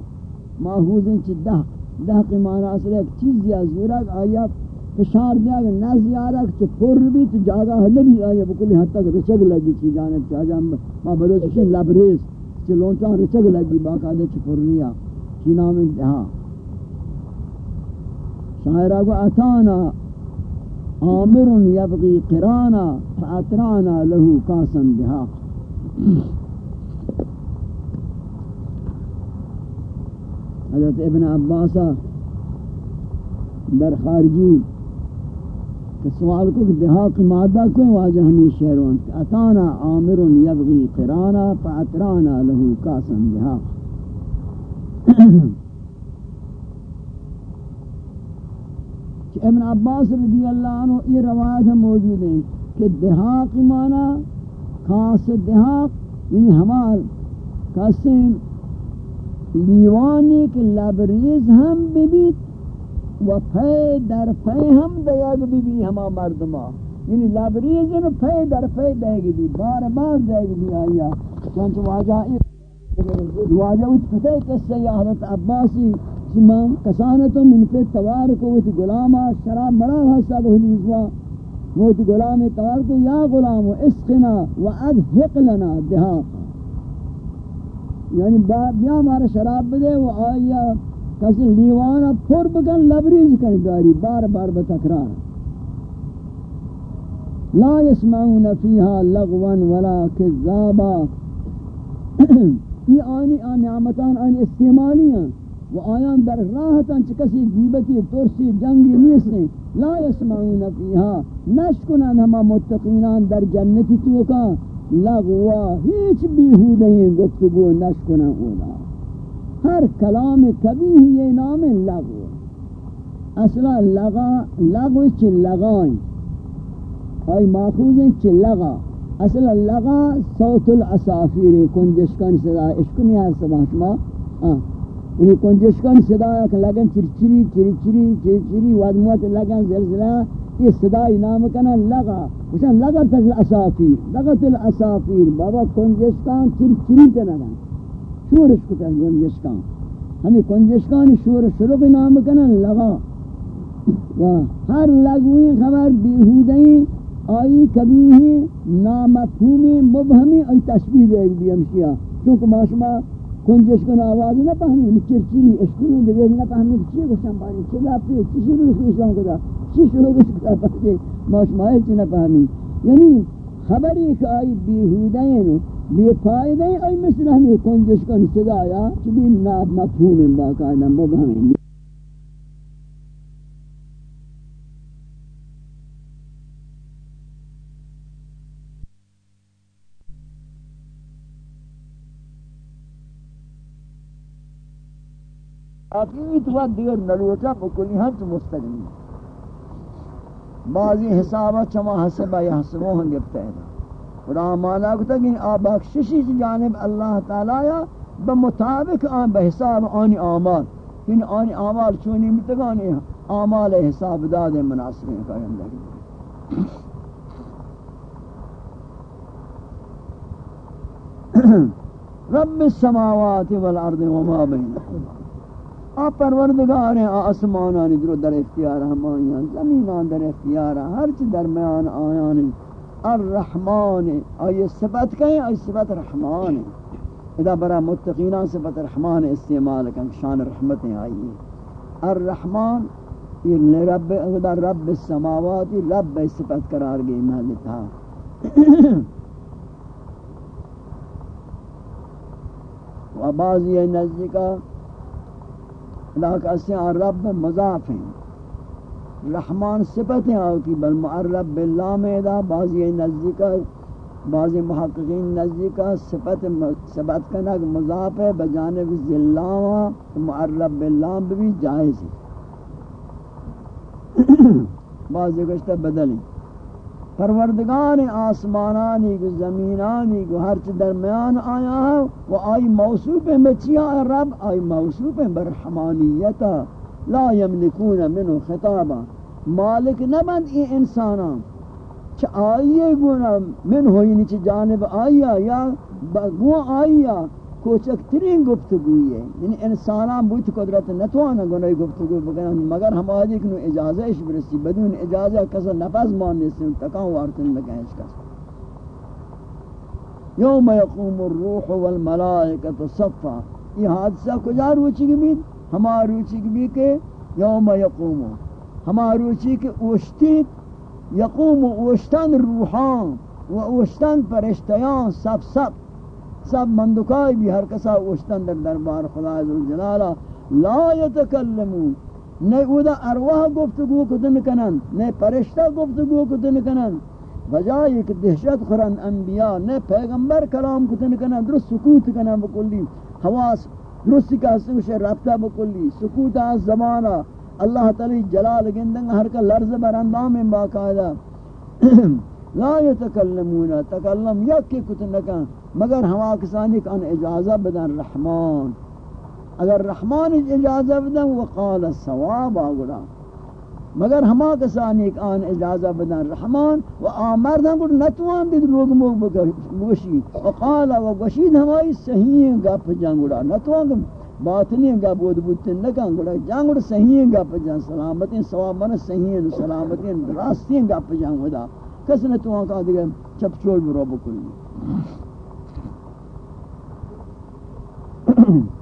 ماہوزن چی دہق دہ کی معنی اصل ایک چیز یا زورک آیا فشار دیا کہ نہ زیارہ کہ پر بھی تو جاگا ہے نبی آیا بکلی حد تک رچگ لگی چی جانب چاہ جام ما بلوچ شن لبریز چی لونچان رچگ لگی باقاعدہ چی پر ریا چی نام انتہا شاعرہ کو أتانا آمر یبغی قرانا فأترانا لہو کاسن دہا حضرت ابن عباس در خارجی سوال کو کہ دہاق مادہ کوئی واجہ ہمیں شہرون اتانا عامر یبغی قرانا فاترانا لہو کاسن دہاق. کہ ابن عباس رضی اللہ عنہ یہ روایت موجود ہیں کہ دہاق مانا خاص دہاق یعنی ہمار قسم لیوانی کے لبریز ہم ببیت و پی در پی ہم دیگ بی ببی ہما مردما. یعنی لبریز یعنی پی در پی دیگ بی، بار بار دیگ بی آیا. چونچہ واجہ واجہ وچ فتح قصہ یا حضرت عباسی سمان کسانتو من پی توار کو وچ غلاما شراب بڑا حصہ دو حدیثوا وچ غلام توار کو یا غلام اسقنا و ادحق لنا دہاقا یعنی بیا ہمارا شراب بدے وہ آیا کسی لیوانا پھر بکن لبریز کن داری، بار بار بتکرار لا يسمعون فيها لغوا ولا كذابا یہ آنی، آن نعمتان، آنی استعمالی ہیں۔ و آیان در راحتاں چکسی گیبتی، ترسی، جنگی نیسیں لا يسمعون فيها نشکنن ہما متقینان در جنتی توکا لغوا ہیچ بیہود گفتگو نشکنا اولا ہر کلام کبھی یہ نام لغو اصلا لغا، لغو چھ لغائیں آئی ماخوذ ہیں چھ لغا۔ اصلا لغا صوت العصافیر کنجشکن صدا اشکنی ہے سبا شما۔ یہ یعنی کنجشکان صدا کہ لگن چرچری چرچری چرچری وادموت لگن زلزلہ، یہ صدا نام کنا لگا وشان لگت الاسافیر لگت الاسافیر۔ بابا کنجشکان چرچری کنگا شورش کتا کنجشکان ہمیں کنجشکان شور شروع نام کنا لگا۔ و ہر لگوی خبر بیہودیں آئی کبھی ہی نامفہومی مبہمی آئی تشبیح دے گی ہمشیہ۔ چونکہ معاشمہ کنجش کن آواز نہ پہمی مچر چیری دیگر نہ پہمی چی گوشن باری چی لاپی چی شروع کشان کدا، چی شروع کشان کدا معاشمہ چی نہ پہمی یعنی خبری کہ آئی بیہودین بے فائدہ آئی مثل ہمیں کنجش کن صدا یا چی بھی مفہوم باقاعدہ مبہمی حقیقت و دیگر نلوٹا بکلی ہم تو مستقلی بعضی حسابہ چما حسبہ یا حسبوں ہم گفتا ہے خدا مانا کتا کہ آپ بخششی جانب اللہ تعالی یا بمطابق آن بحساب آنی آمال کہ آنی آمال چونی متگانی آمال حساب داد مناسبیں کا اندر رب السماوات والارض وما بینهما آ پروردگار ہیں آسمان آنی در اختیار ہم آیان زمین آن در اختیار، ہر چی درمیان آیان الرحمن. آئی صفت کہیں آئی صفت رحمان. ادا برا متقینہ صفت رحمان استعمال کن، شان رحمت آئی الرحمن، یہ رب، ادا رب السماوات رب صفت قرار گئی محل تھا. و بعضی نزدیکہ علاقہ سے رب مضاف ہیں. رحمان صفت ہیں آکی بل معرب باللہ میدہ بعضی نزدیکہ بعضی محققین نزدیکہ صفت صفت کنک مضاف ہے، بجانب ذلاوہ معرب باللہ بھی جائز ہے۔ بعضی کشتہ بدلیں پروردگار آسمانانی کو زمینانی کو ہر چی درمیان آیا ہے، وہ آئی موصوف ہے بچیا رب آئی موصوف ہے برحمانیتا لا یملکون منو خطابا. مالک نبند ای انسانا چھ آئیے گونا من ہوئی نیچے جانب آیا یا گو آیا کوچک ترین ہے. یعنی انسانان بوت قدرت نتوانا گناہی گفتگو بکنن مگر ہم آجی کنو اجازہ برسی. بدون اجازہ کسا نفذ ماننے سے تکاں وارتن لگا اس کسا. یوم یقوم الروح والملائکت صفا. یہ حادثہ کجا روچی کی بید؟ ہما روچی کی بید کہ یوم یقوم. ہما روچی کی اوشتید یقوم اوشتن روحان و اوشتن پرشتیان سب سب. سب مندکائی بھی ہر کسا اوشتن در دربار خدا عزوجلالہ لا یتکلمون. نئے اودا ارواح گفتگو کتن کنن، نئے پرشتہ گفتگو کتن کنن. بجائے کہ دہشت خورن انبیاء، نئے پیغمبر کلام کتن کنن درست سکوت کنن بکلی. حواس درستی کا حسن شے رابطہ بکلی سکوت آز زمانہ، اللہ تعالی جلال گندن ہر کا لرز برندام باقاعدہ۔ *clears throat* لا يتكلمون تکلم یکی کتن کنن مگر ہما کسانی کان اجازہ بدن رحمان۔ اگر رحمان اجازہ بدن، وقال الثواب آگڑا۔ مگر ہما کسانی کان اجازہ بدن رحمان و آمردن گوڑ نتوان دید لوگ موگ بگوشی وقال و گوشید ہمائی صحیح گپ جنگوڑا نتوان دید باطنی گا بود بودتن نکن گوڑا جنگوڑ صحیح گپ جنگ. سلامتی ثواب من صحیح سلامتی راستی گپ جنگ ودا کس نتوان کہا دیگر چپ چوڑ برو بکلی. *clears throat*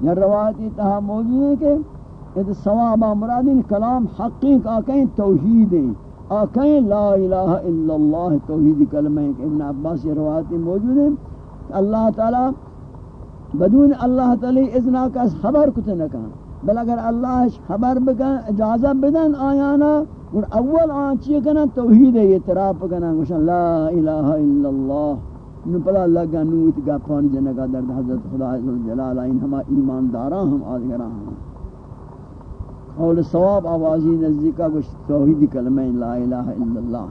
یا یعنی روایتی تہا موجود ہے کہ یہ ثواب مرادین کلام حقیق آکیں توحید ہیں آکیں لا الہ الا اللہ توحید کلمہ ہیں ابن عباس یہ روایتی موجود ہیں۔ اللہ تعالی بدون اللہ تعالی اذنا کا خبر کتے نہ کہا بل اگر اللہ خبر بکن، اجازت بدن آیانا، اور اول آن چیئے کنا توحید ہے یہ تراب کنا لا الہ الا اللہ نو پلا لگا نوت گا پان جنگا در حضرت خدا عز جلال این ہما ایماندارا ہم آدگران ہم۔ قول ثواب آوازی نزدیکا گوشت توحید کلمہ لا الہ الا اللہ۔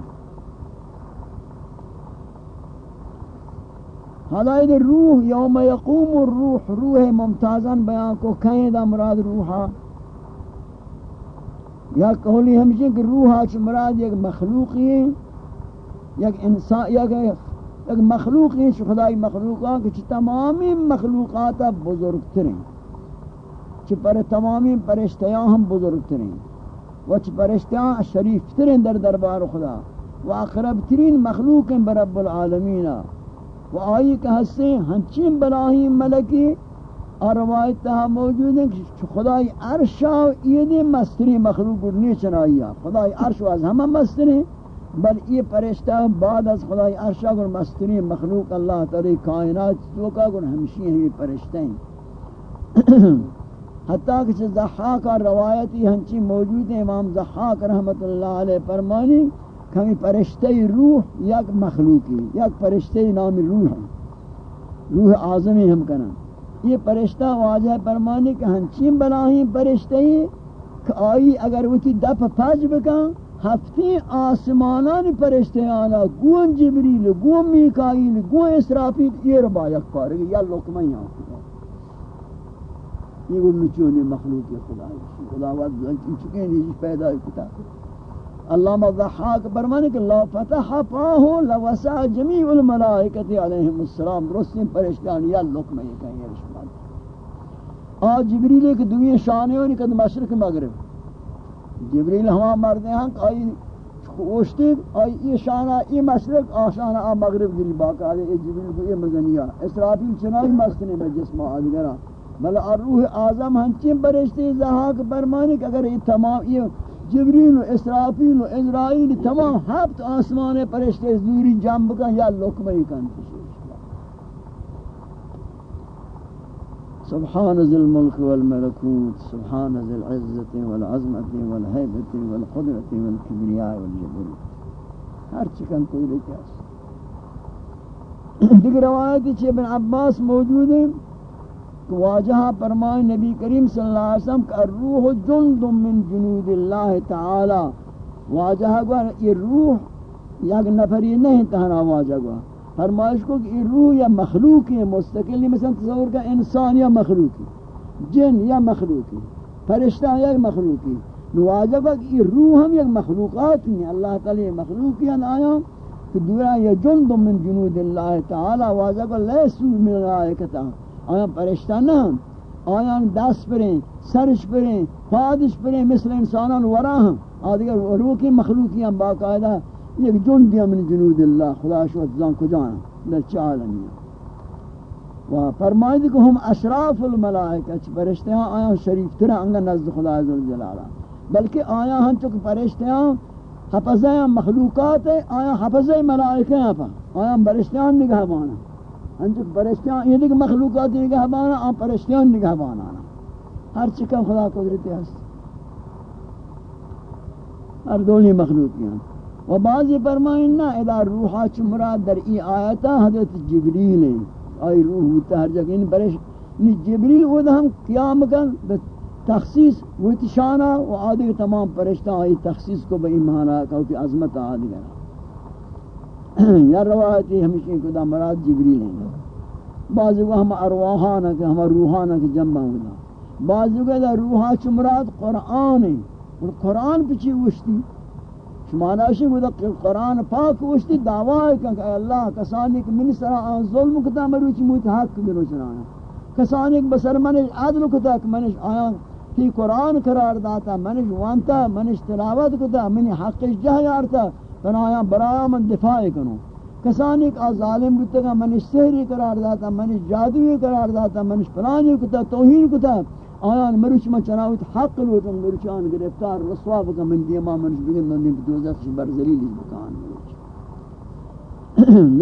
حالائد روح یوم یقوم الروح، روح ممتازن بیان کو کہیں دا مراد روحا یا قولی ہمشہ کہ روحا چھ مراد یک مخلوقی ہے یک انسان، یک یک مخلوق ہیں چھ خدای مخلوقات کہ تمامی مخلوقات بزرگ ترین چھ پر تمامی پرشتیاں ہم بزرگ ترین و چھ پرشتیاں شریف ترین در دربار خدا، و اقرب ترین مخلوق ہیں برب العالمین. و آئی کہ ہستے ہنچین بلاہی ملکی اور روایت تہا موجود ہے کہ خدای عرشا یہ دے مستری مخلوق نیچن آئی خدای عرش از ہمہ مستری، بل یہ پرشتہ بعد از خدای عرشا گر مستری مخلوق اللہ تعالی کائنات تو کا گر ہمشی ہیں یہ پرشتہ ہیں۔ *clears throat* حتیٰ کہ زحاق روایتی ہنچی موجود ہیں امام زحاق رحمت اللہ علیہ فرمانی، کمی پرشتہ روح یک مخلوقی، یک پرشتہ نام روح. ہے روح آزمی ہم کنا یہ پرشتہ واجہ پرمانی کہ ہنچین بلاہی پرشتہ کہ آئی اگر وہ تی دپ پاج بکن ہفتی آسمانان پرشتے آنا گون جبریل، گون میکائیل، گون اسرافیل، یہ ربا یک پارے یا لکمہ یہاں یہ وہ نچونی مخلوق خدا خدا وقت چکے نہیں پیدا کتا؟ علامہ ضحاک برمانے کہ لا فتح پاہو لوسع جمیع الملائکت علیہم السلام. درستیں پریشتان یا لکمہ یہ کہیں یہ رشمات آج جبریل ایک دوئے شانے ہونی کد مشرق مغرب. جبریل ہما مردے ہیں کہ آئی خوشتی، آئی یہ شانہ، یہ مشرق آشانہ آ مغرب گلی باقا آدھے یہ جبریل کو یہ مزنیہ اسرافیل چنائی مستنے میں جسم آدھگرہ. مطلب بل روح اعظم ہنچیں پرشتے زہاک برمانی کہ اگر یہ تمام یہ جبریل و اسرافیل و اسرائیل تمام ہفت آسمان پرشتے زوری جنب کا یا لکمہ کن سبحان ذی الملک والملکوت، سبحان ذی العزت والعظمت والحیبت والقدرت والکبریاء والجبروت۔ ہر چکن کوئی لیتے ہیں دیکھ روایتی چھے ابن عباس موجود ہیں۔ واجہ فرمائے نبی کریم صلی اللہ علیہ وسلم کہ روح جند من جنود اللہ تعالی۔ واجہ گوا یہ روح یک نفری نہیں تہنا واجہ گوا فرمائش کو کہ یہ روح یا مخلوق ہے مستقلی مثلا تصور کا انسان یا مخلوق جن یا مخلوق فرشتہ یا مخلوق نواجہ گوا کہ یہ روح ہم یک مخلوقات ہیں، اللہ تعالی مخلوقی ہیں۔ آیا کہ دورا یہ جند من جنود اللہ تعالی، واجہ گوا لیسو من الائکتا آیا پرشتہ نہ آیا دست پریں سرش پریں پادش پریں مثل انسانان وراہم آدھگر روح کی مخلوقیاں باقاعدہ یک جن دیا من جنود اللہ، خدا شوت زان کجانا لچ عالمی و فرمائید کہ ہم اشراف الملائکہ چھ پرشتے ہیں آیا شریف ترہ انگا نزد خدا عزوجلالہ بلکہ آیا ہاں ہم چک پرشتے ہیں حفظہ مخلوقات ہیں، آیا حفظہ ملائکہ ہاں ہاں ہیں آیا برشتیان نگہ بانا ہاں، جی انچک پرشتیان یہ دیکھ مخلوقات نگاہ بانا آن پرشتیان نگاہ بانا ہر چکم خدا قدرتی ہے۔ ہر دونی مخلوقیان و بعضی فرمائیں نا ادا روحا چھ مراد در ای آیتا حضرت جبریل ہے آئی روح ہوتا ہر جگہ ان پرش جبریل وہ ہم قیام کن تخصیص وہ تشانہ و آدھے تمام پرشتہ آئی تخصیص کو بے ایمانا کہ عظمت آدھے گا۔ *clears throat* یا روایتی ہمیشہ کو مراد جبریل ہیں۔ بعضی کو ہم ارواحانا کہ ہم روحانا کہ جمع ہونا بعضی کو روحا چھ مراد قرآن ہے۔ اور قرآن پچھی وشتی شمانا اشی کو قرآن پاک وشتی دعویٰ ہے کہ اللہ، کسانی کہ من سرا آن ظلم کتا مروچی موت حق گنو چنانا کسانی کہ بسر منش عدل کتا کہ منش آیا تی قرآن قرار داتا، منش وانتا، منش تلاوت کتا، منی حق جہ یارتا بنایا برایا من دفاع کنو کسانی کا ظالم بتگا من سحری قرار داتا من جادوی قرار داتا من فلانی کتا توہین کتا آیان مروچ ما چناویت حق لوٹن مروچان گرفتار رسوا بکا، من دیما من بگن من دیم دوزخ برزلیلی بکان مروچ۔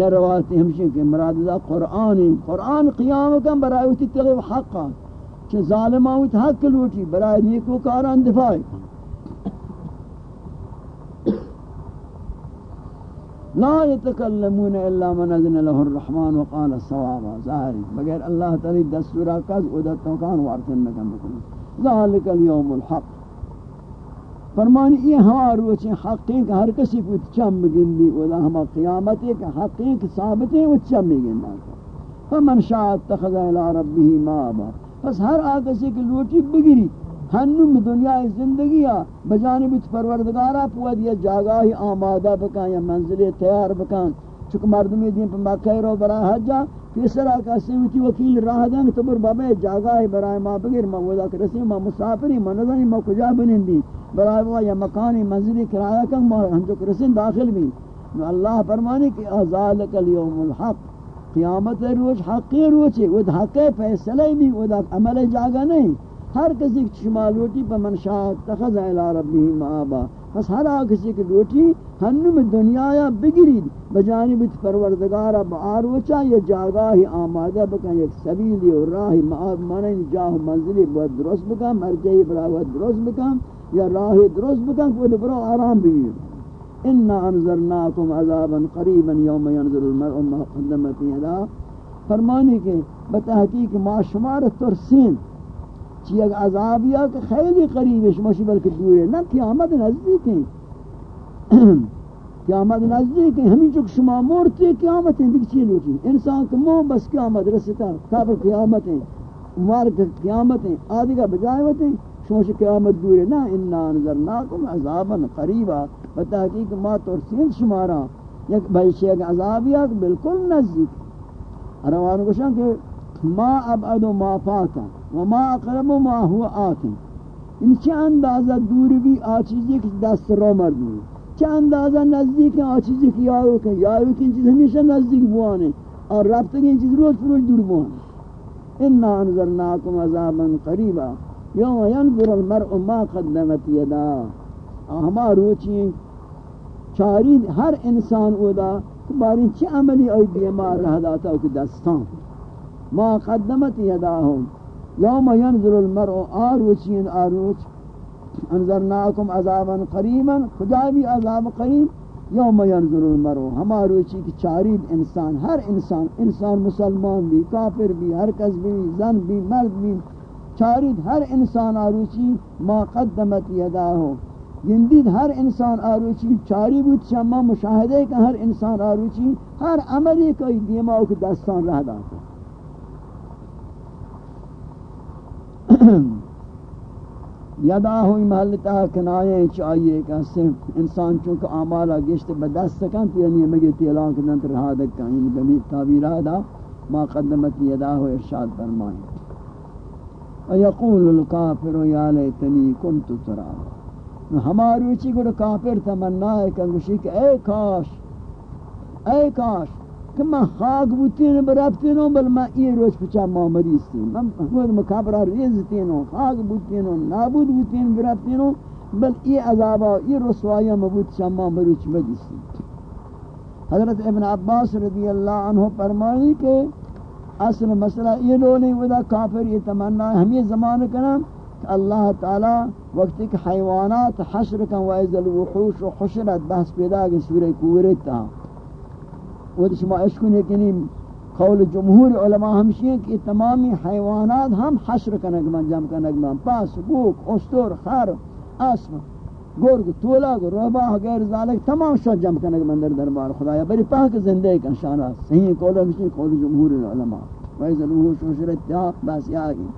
یہ روایتی ہمشن کہ مراد دا قرآن قرآن قیام کن برای وقتی تغیب حقا۔ چھ ظالماویت حق لوٹی، برای نیکو کاران دفاع۔ کن لا يتكلمون الا من اذن له الرحمن وقال الصواب. ظاهر بغیر اللہ تعالی دستورا کز ادت توکان وارتن نکن بکن. ذالک اليوم الحق. فرمانی یہ ہوا روچیں حقیں کہ ہر کسی کو چم گندی ودا ہما قیامت ہے کہ حقیں کہ ثابت ہیں وہ چم گندی فمن شاء اتخذ الى ربه مآبا پس ہر آکسی کی لوٹی بگری. ہنم دنیا زندگی بجانب پروردگارا پود یا جاگاہی آمادہ بکان یا منزل تیار بکان۔ چکہ مردمی دین پر مکہ رو برای حجا پیسر آکا سیوتی وکیل راہ دیں تو بر بابے جاگاہی برای ما بگیر ما ودا کرسی ما مسافری، ما نظری، ما کجا بنندی برای وہ یا مکانی منزلی کرایہ کن، ما ہم جو کرسین داخل بھی۔ اللہ فرمانے کہ ازالک اليوم الحق۔ قیامت روز حقی روز ہے وہ حق فیصلہ بھی وہ عمل جاگا نہیں۔ ہر کسی کی شما لوٹی پر منشاء تخذ الى ربی معابا پس ہر کسی کی لوٹی ہنم دنیا یا بگرید بجانب پروردگارا بآروچا یہ جاگاہی آمادہ بکن یک سبیلی و راہی معاب مانین جاہ منزلی بہت درست بکن، مرجعی بلا بہت درست بکن، یا راہی درست بکن کہ برو آرام بگیر۔ انا انذرناکم عذابا قریبا یوم ينظر المرء ما قدمت یدا فرمانی کہ بتحقیق ما شمار ترسین۔ چی اگ عذابیا کہ خیلی قریب ہے بلکہ دور ہے نہ قیامت نزدیک ہیں *clears throat* قیامت نزدیک ہیں ہمیں چک شما مورت مورتے قیامت ہیں دیکھ چیئے لوٹی انسان کو مو بس قیامت رستا قبر قیامت. ہیں مارک قیامت. ہیں آدھے کا بجائے ہوتے ہیں شما قیامت دور ہے نا انا انذرناکم عذابا قریبا. بتحقیق ما ترسین شمارا یک بلشی اگر عذابی ہے بالکل نزدیک. روان گوشن کہ ما ابعد ما فاتا وما اقرب ما هو آتا ان چه اندازہ دور بھی آ چیزی کہ دست رو مردی؟ چه اندازہ نزدیک آ چیزی کہ یاو کہ یاو کہ چیز ہمیشہ نزدیک بوانے اور رابط کہ چیز روز روز دور بوانے انا انذرناکم عذابا قریبا یوم ينظر المرء ما قدمت یدا ہما روچی چاری ہر انسان اودا بارین چی عملی ای بیمار رہ داتا او کی دستان؟ ما قدمت یداهم. یوم ینظر المرء آروچین آروچ. انظرناکم عذابا قریبا. خدا بھی عذاب قریب. یوم ینظر المرء. ہما روچی کی چاری انسان. ہر انسان. انسان مسلمان بھی، کافر بھی، ہر کس بھی، زن بھی، مرد بھی. چاری ہر انسان آروچی. ما قدمت یداهم. گندید ہر انسان آروچی. چاری بود شما مشاہدے کہ ہر انسان آروچی. ہر عملی کوئی دیما کو دستان رہ داتا. *clears throat* یدا ہوئی محلتا کنائے چاہیے کہ انسان چونکہ آمالا گشت بدست کن یعنی مگی تیلان کنن رہا دکا یعنی بمی تعبیر آدھا ما قدمت یدا ہو ارشاد فرمائیں وَيَقُولُ الْكَافِرُ يَا لَيْتَنِي كُنْتُ تُرَابًا ہماری چی گڑ کافر تمنا ہے کہ کہ اے کاش اے کاش کہ میں خاک بوتین برفتینوں بل میں یہ روز پچا معمری سی میں خود مکابرہ ریزتینوں خاک بوتینوں نابود بوتین برفتینوں بل یہ عذابہ یہ رسوائیہ مبوت شما مروچ مجیسی حضرت ابن عباس رضی اللہ عنہ فرمائی کہ اصل مسئلہ یہ لو نہیں ودا کافر یہ تمنا ہے ہم یہ زمان کرنا اللہ تعالی وقت کہ حیوانات حشر کن و از الوحوش و حشرت بحث پیدا کہ سورہ کوریت تا. وہ شما اشکو نے قول جمہور علماء ہمشی ہیں کہ تمامی حیوانات ہم حشر کنگ من جمع کنگ من. پاس بوک استور خر اسم گرگ تولا روبا غیر ذالک تمام شو جمع کنگ من در دربار خدایا. بری پاک زندے کن شانہ صحیح قول ہمشی قول جمہور علماء و الوحوش و حشرت تا بس یاگی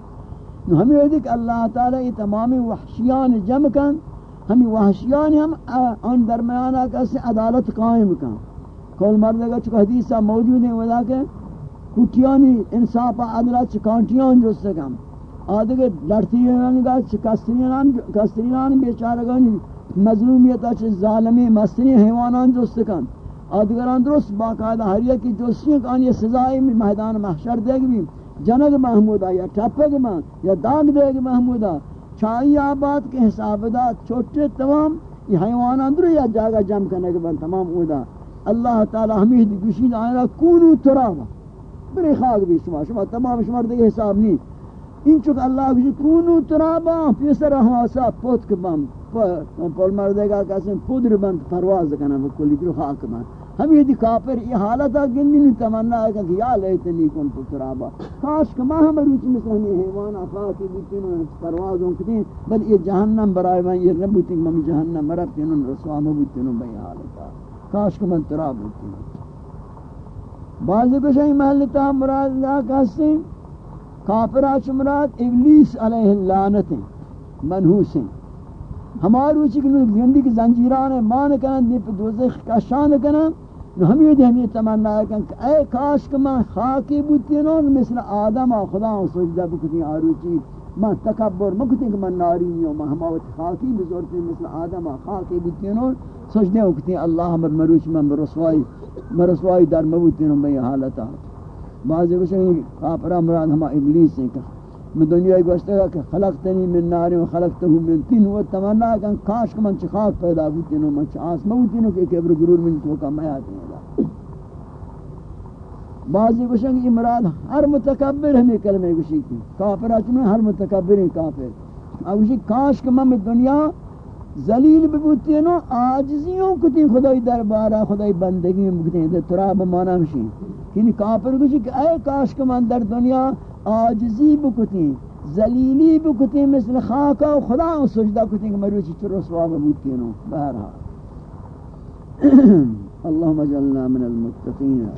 ہمیں یہ کہ اللہ تعالی یہ تمام وحشیان جمع کن. ہمیں وحشیان ہم ان درمیان کسی عدالت قائم کن. کول مرد اگر چکہ حدیثہ موجود ہیں ودا کہ کٹیانی انصاف عدالت چکانٹیان جو سکم آدھے لڑتیان گا چکستریان کستریان بیچارگانی مظلومیتا چھ ظالمی مستنی حیوانان جو سکن آدھگران درست باقاعدہ ہر یکی جو سکن یہ سزائی میدان محشر دے گی۔ جنگ محمودہ یا ٹپگ ماں، یا داغ دے گی محمودہ چاہی آباد کے حساب دا چھوٹے تمام یہ حیوان اندر یا جاگا جم کرنے کے بعد تمام اودا اللہ تعالی ہمیں گوشید آئینا کونو ترابا بری خاک بھی شما شما تمام شما دیگه حساب نہیں این چک اللہ گوشید کونو ترابا پیسر حواسا پوت کبام پول مردے گا کسی پودر بند پرواز کنا بکلی پر خاک بند ہم کافر یہ حالت گندی نہیں تمنا ہے کہ یا لیتنی کن ترابا کاش کہ ماں ہم روچ مثل ہمیں حیوان، افاقی بیتین و پروازوں کتین بل یہ جہنم برائے میں یہ رب ربوتین میں جہنم مربتین و رسوام بیتین و بی حالتا کاش کہ من تراب بیتین بعضی کچھ ہیں محلتا مراد اللہ کہستے ہیں کافرہ چمرات ابلیس علیہ اللعنت منحوس ہیں۔ ہمارو چکن زندگی کی زنجیران ہے مان کنن، دی دوزخ کا شان کنن، نو ہم یہ ہم تمنا ہے کہ اے کاش کہ میں خاکی بوتی نو مثل آدم خدا سجدہ بکتی آروچی میں تکبر مکتی کہ میں ناری نیو میں ہماوت خاکی بزورتی مثل آدم خاکی بوتی نو سجدہ بکتی اللہ ہمر مروچ میں مرسوائی مرسوائی در مبوتی نو میں حالتا بعضی کچھ کافرہ مراد ہما ابلیس ہیں کہ میں دنیا ایک گوشتے گا کہ خلقتنی من نار و خلقتہ من تین و تمنا کہ کاش کہ من چخاک پیدا ہوتی نو من چاس موتی نو کہ کبر گرور من تو کا میں آتے ہیں۔ بعضی گوشن یہ مراد ہر متکبر ہمیں کلمہ گوشی کی۔ کافر اچھنے ہر متکبر ہیں کافر اب کاش کہ من دنیا ذلیل ببوتی نو آجزیوں کتی خدای دربارہ، خدای بندگی میں بکتی تراب مانا مشی یعنی کافر گوشی کہ اے کاش کہ من در دنیا آجزی بکتی ذلیلی بکتی مثل خاکا و خدا و سجدہ کتی کہ مروچی چر رسوا بودتی نو بہرحال۔ اللهم اجعلنا من المتقين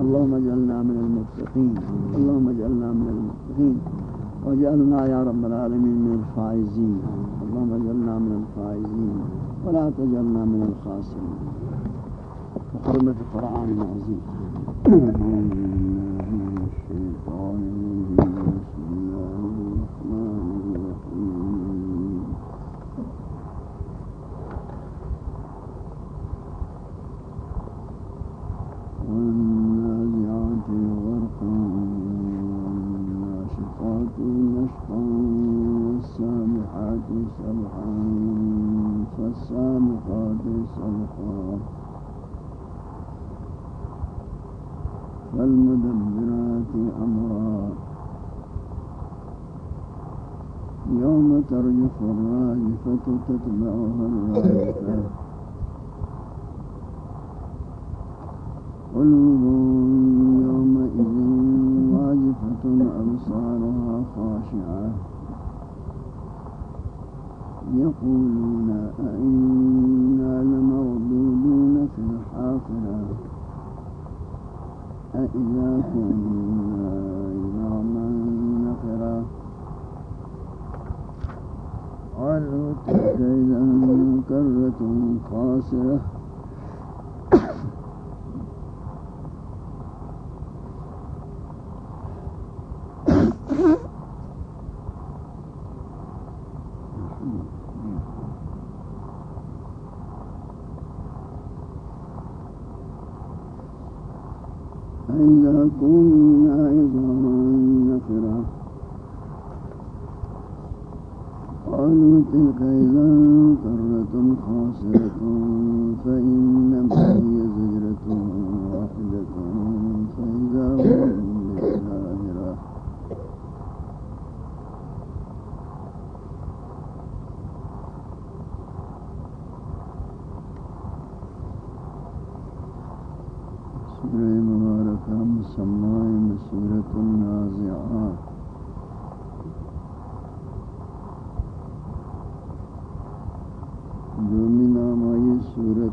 اللهم اجعلنا من المتقين اللهم اجعلنا من المتقين واجعلنا يا رب العالمين من الفائزين. اللهم اجعلنا من الفائزين. ولا تجعلنا من الخاسرين. بحرمة القرآن العظيم. الراجفة تتبعها الراجفة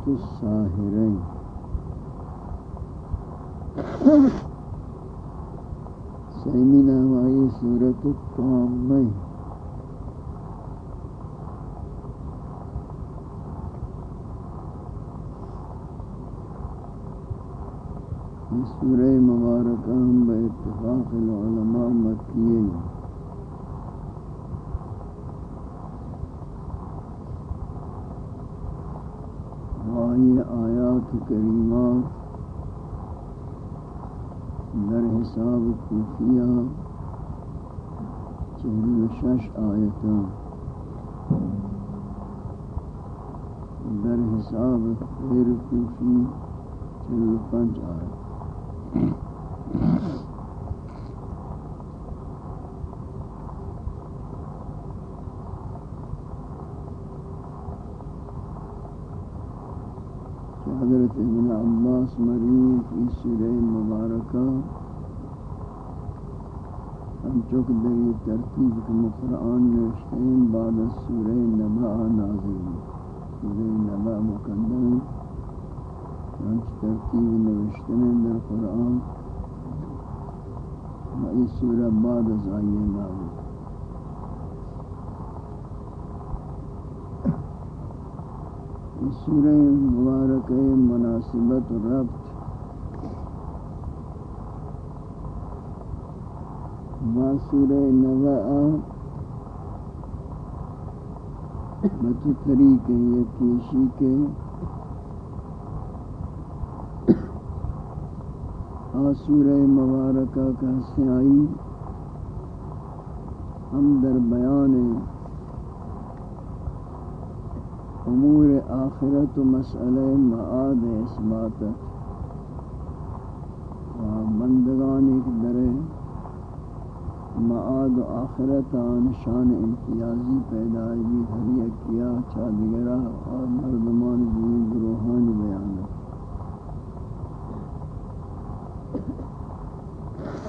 سورت الساہرین سیمی نام آئی سورت الطامین سورہ مبارکہ ہم بے اتفاق العلماء مکیے آئی آیات کریمات در حساب کوفیہ چہل شش آیتاں در حساب غیر کوفی چہل پنچ آیت حضرت ابن عباس مریم کی سورہ مبارکہ۔ ہم چوک دری ترتیب کے مقرآن نوشتین بعد سورہ نبع نازل سورہ نبع مقدم۔ چنانچہ ترتیب نوشتن در قرآن۔ و اس سورہ بعد از آئیے نازل۔ سورہ مبارک مناسبت ربط با سورہ نبأ بچ طریقے یکیشی کے سورہ مبارکہ کا سیائی ہم در بیان امور آخرت و مسئلہ معاد اسبات و بندگانی در معاد و آخرت شان امتیازی پیدائشی ہر کیا چادگرہ اور مردمان دین گروہان بیانت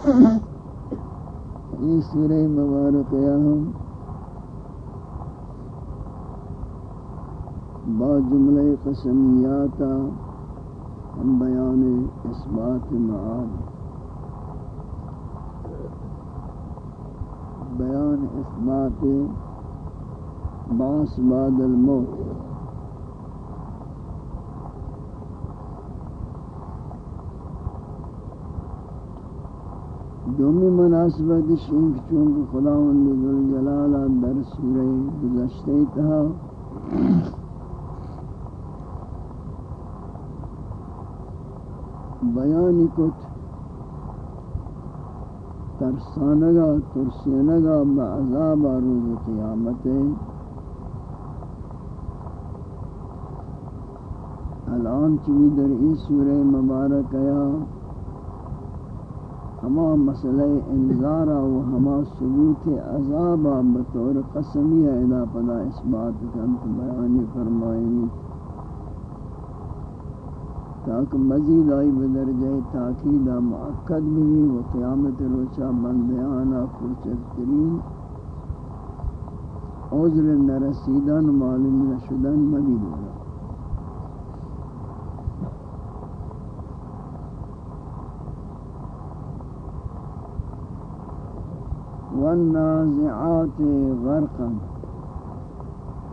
*coughs* یہ سورہ مبارک ہم با جملہ قسمیات ہم بیان اثبات معاد بیان اثبات باس بعد الموت دومی مناسبت شنک چونکہ خداوند ذوالجلال در سورہ گزشتے تھا بیان کت ترسانگا ترسینگا بعذاب روز قیامت. الان چوی در ای سورہ مبارک ہے ہما مسئلہ انذارا و ہما ثبوت عذابا بطور قسمیہ ادا پدا اس بات کنت بیانی فرمائنی تاکہ مزید آئی بدرجہ تاکیدہ معقد بھی و قیامت روچہ بندیانا کچھترین عذر نرسیدن معلوم نشدن مبید ہوگا۔ والنازعات غرقا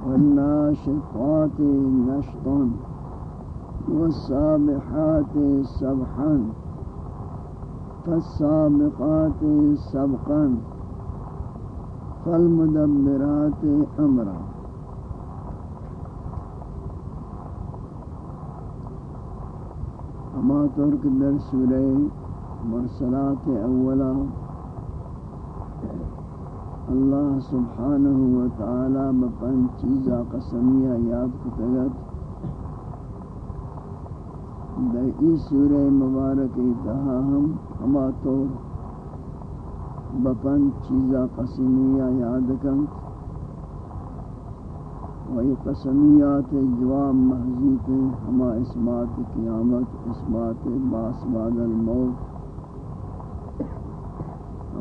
والناشطات نشطا۔ والسابحات سبحا فالسابقات سبقا فالمدبرات أمرا أما ترک در سورہ مرسلات أولا. اللہ سبحانہ و تعالی بپن چیزا قسمیہ یاد کتگت. در ای سورہ مبارک اتہا ہم ہما تو بپن چیزا قسمیہ یاد کنت وہی قسمیات جواب محضیت ہما اسمات قیامت اسمات باس بعد الموت۔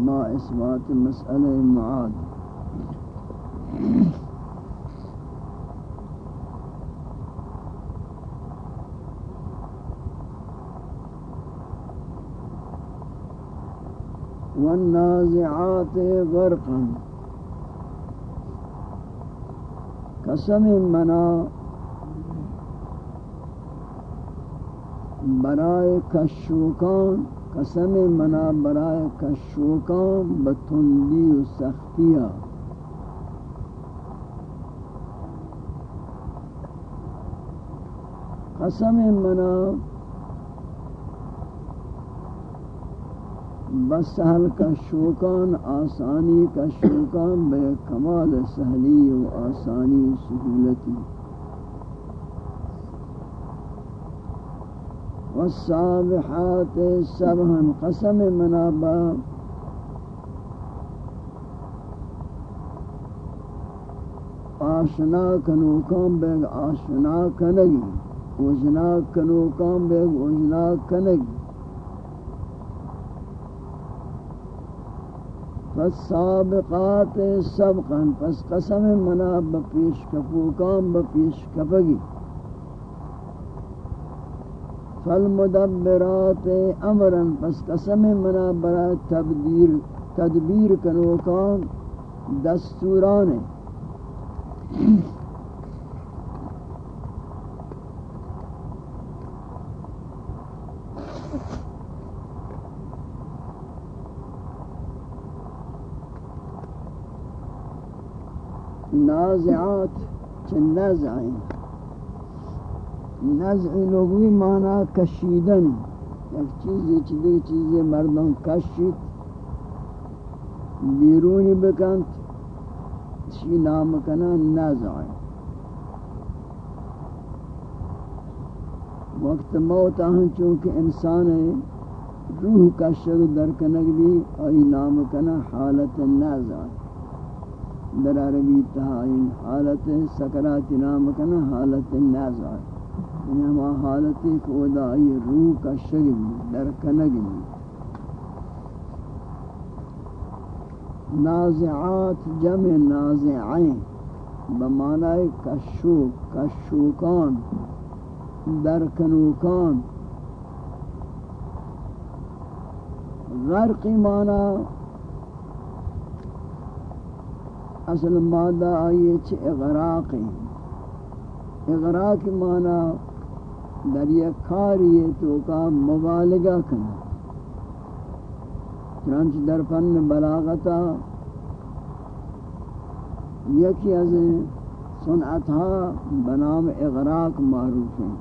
ما اثبات مسئلہ معاد۔ والنازعات غرقا. قسم منا برائے کشوکان، قسم منا برائے کشوکان، بتندی و سختیا قسم منا بسہل کا شوکان، آسانی کا شوکان، بے کمال سہلی و آسانی سہولتی۔ والسابحات سبحا، قسم منابا آشنا کنوکان بیگ، آشنا کنگی۔ وجنا کنوکان بیگ وجنا کنگی۔ فالسابقات سبقا، پس قسم منا بپیش کفوکان بپیش کفگی. فالمدبرات امرا، پس قسم منا برا تبدیر تدبیر کنوکان دستوران نازعات چه نزعین. نزع لغوی معنی کشیدن. یک چیزی چی دیگه چیزی مردم کشید. بیرونی بکند. چی نام کنا نزع وقت موت آہن چونکہ انسان ہے روح کا شگ در کنگ بھی آئی نام کنا حالت نازع در عربی تہائن حالت سکرات نام کنا حالت نازع. یعنی ہما حالت ایک ودائی روح کا شگل در کنگل نازعات جمع نازعین بمعنی کشوک، کشوکان، در کنوکان. غرقی معنی اصل مادہ آئیے چھ اغراق اغراق معنی دریا کاری تو کا مبالغہ کرنا چنانچہ در فن بلاغتا یکی از صنعتها بنام اغراق معروف ہیں۔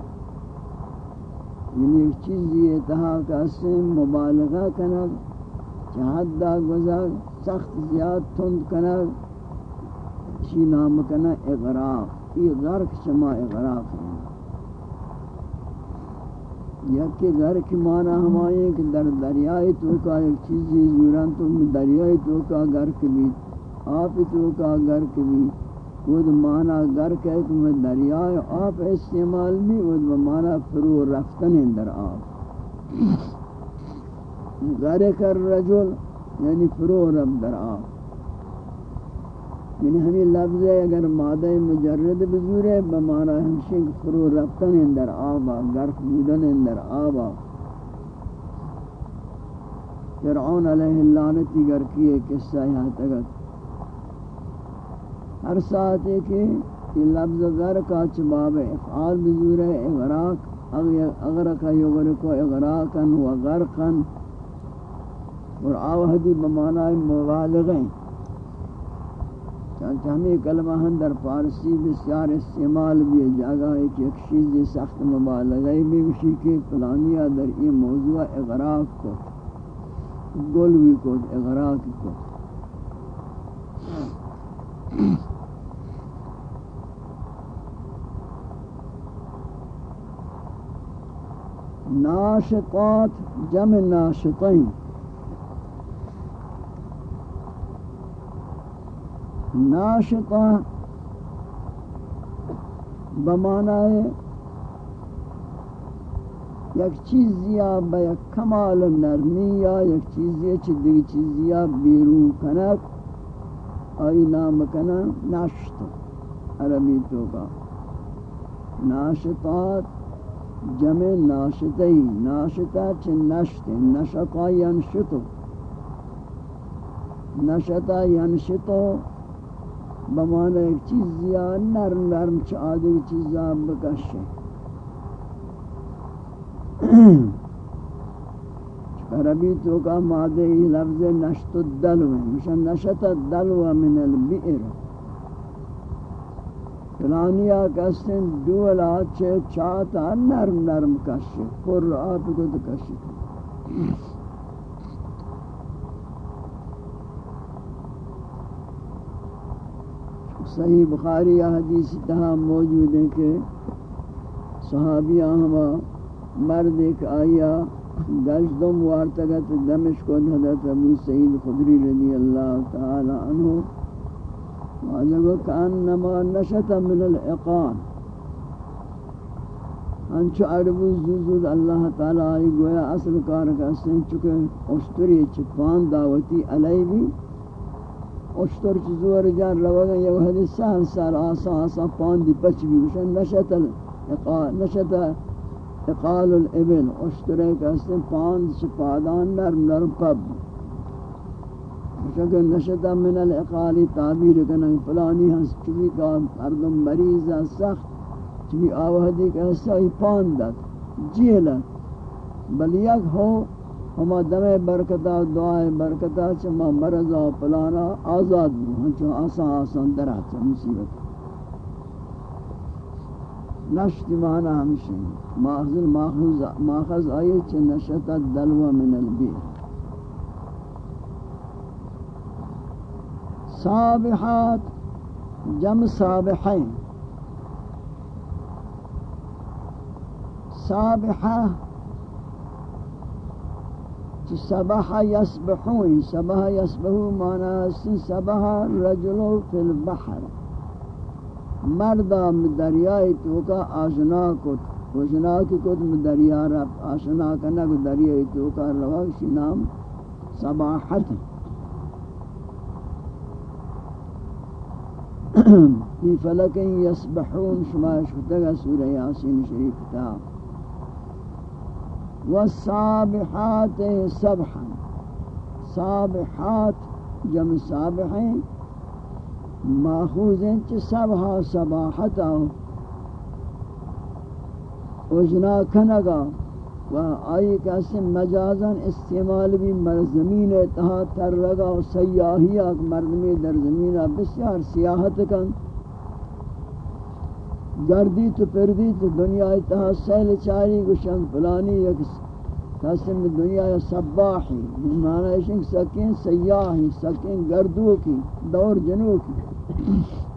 یعنی ایک چیز یہ تہا کہ مبالغہ کنگ چہد دا گزر سخت زیاد تند کنگ چی نام کنا اغراق. یہ غرق شما اغراق ہے یکی غرق مانا ہمائے کہ در دریائی تو کا ایک چیزی زوران تو دریائی تو کا غرق بھی، آپ تو کا غرق بھی. خود مانا غرق ہے کہ میں دریائی آپ استعمال بھی، خود مانا فرو رفتن در آپ. غرق الرجل یعنی فرو رب در آپ. یعنی ہمیں لفظ ہے، اگر مادہ مجرد بزور ہے بمانا ہمشن فرو رفتن اندر آبا گرک بودن اندر آبا فرعون علیہ اللعنتی گرکی ہے قصہ یہاں تک. ہر ساتھ ہے کہ یہ لفظ غرق آچ باب افعال بزور ہے، اغراق اغرقا یغرقو اغراقا و غرقا. اور آوہدی بمانا مبالغیں چانچہ ہمیں کلمہ ہم در پارسی بسیار استعمال بھی جاگا ہے کہ ایک چیز سخت مبالغی بھی وشی کے پلانیہ در یہ موضوع اغراق کو گل بھی کو اغراق کو۔ ناشطات جمع ناشطین۔ ناشطہ بمعنی یک چیزیا با یک کمال نرمی یا یک چیزی چی دیگه چیزیا بیرون کنک آئی نام کنا نشت عربی تو کا ناشطات جمع ناشطی ناشطہ چی نشت نشطا ینشتو. نشطا ینشتو بمانا ایک چیز یا نرم نرم چادر چیز چیزا بکشے عربی تو کا مادہ ہی لفظ نشت الدلو ہے۔ مشان نشت الدلو من البئر۔ فلانیا کسن دولا چھے چاہتا نرم نرم کشے پر آپ کو تو کشے صحیح بخاری حدیث تہا موجود ہے کہ صحابیہ ہما مرد ایک آیا گشتم وارتگت دمشق و حضرت ابو سعید خدری رضی اللہ تعالی عنہ واجب کانما نشت من العقان۔ انچو عربو زوزود اللہ تعالی آئی گویا اصل کار کا چکے اشتری چپان دعوتی علی بھی اشتر چیزور جان روگا یا وحدی سہل سال آسا آسا پاندی پچ بھی بشن نشتا نشتا اقال الابن اشترے کہتے ہیں پاند شپادان نرم نرم پب. شکر نشتا من الاقالی تعبیر کنن. فلانی ہنس چوی کا مردم مریض سخت. چوی آوہدی کہستا ہی پاندت جیلت بل یک ہو ہما دم برکتا دعائے برکتا چما مرضا پلانا آزاد بو، ہنچو آسان آسان درات مصیبت. نشت معنی ہمشہ ماخذ ماخذ ماخذ آئی چھ نشت دلو من البیر۔ صابحات جم صابحین صابحہ تو صبح یسبحون صبح یسبحون معنی هستی صبح رجل فی البحر. مردم دریای توکا آشنا کت خوشنا کی کت دریا رب آشنا کنا کو دریای توکا رواش نام سباحت. *clears throat* فی فلکن یسبحون شما شتگا سورہ یاسین شریف کتاب والسابحات سبحا سابحات جمع سابحیں ماخوذ ہیں چھ سبحا سباحتا اجنا کنگا و آئی کسی مجازن استعمال بھی مرزمین اتحا تر رگا و سیاہی آک مردمی در زمین بسیار سیاحت کن. گردی تو پردی تو دنیا اتحا سہل چاری گشن فلانی یک قسم دنیا سباحی معنی ہے سکین سیاحی، سکین گردو کی، دور جنو کی۔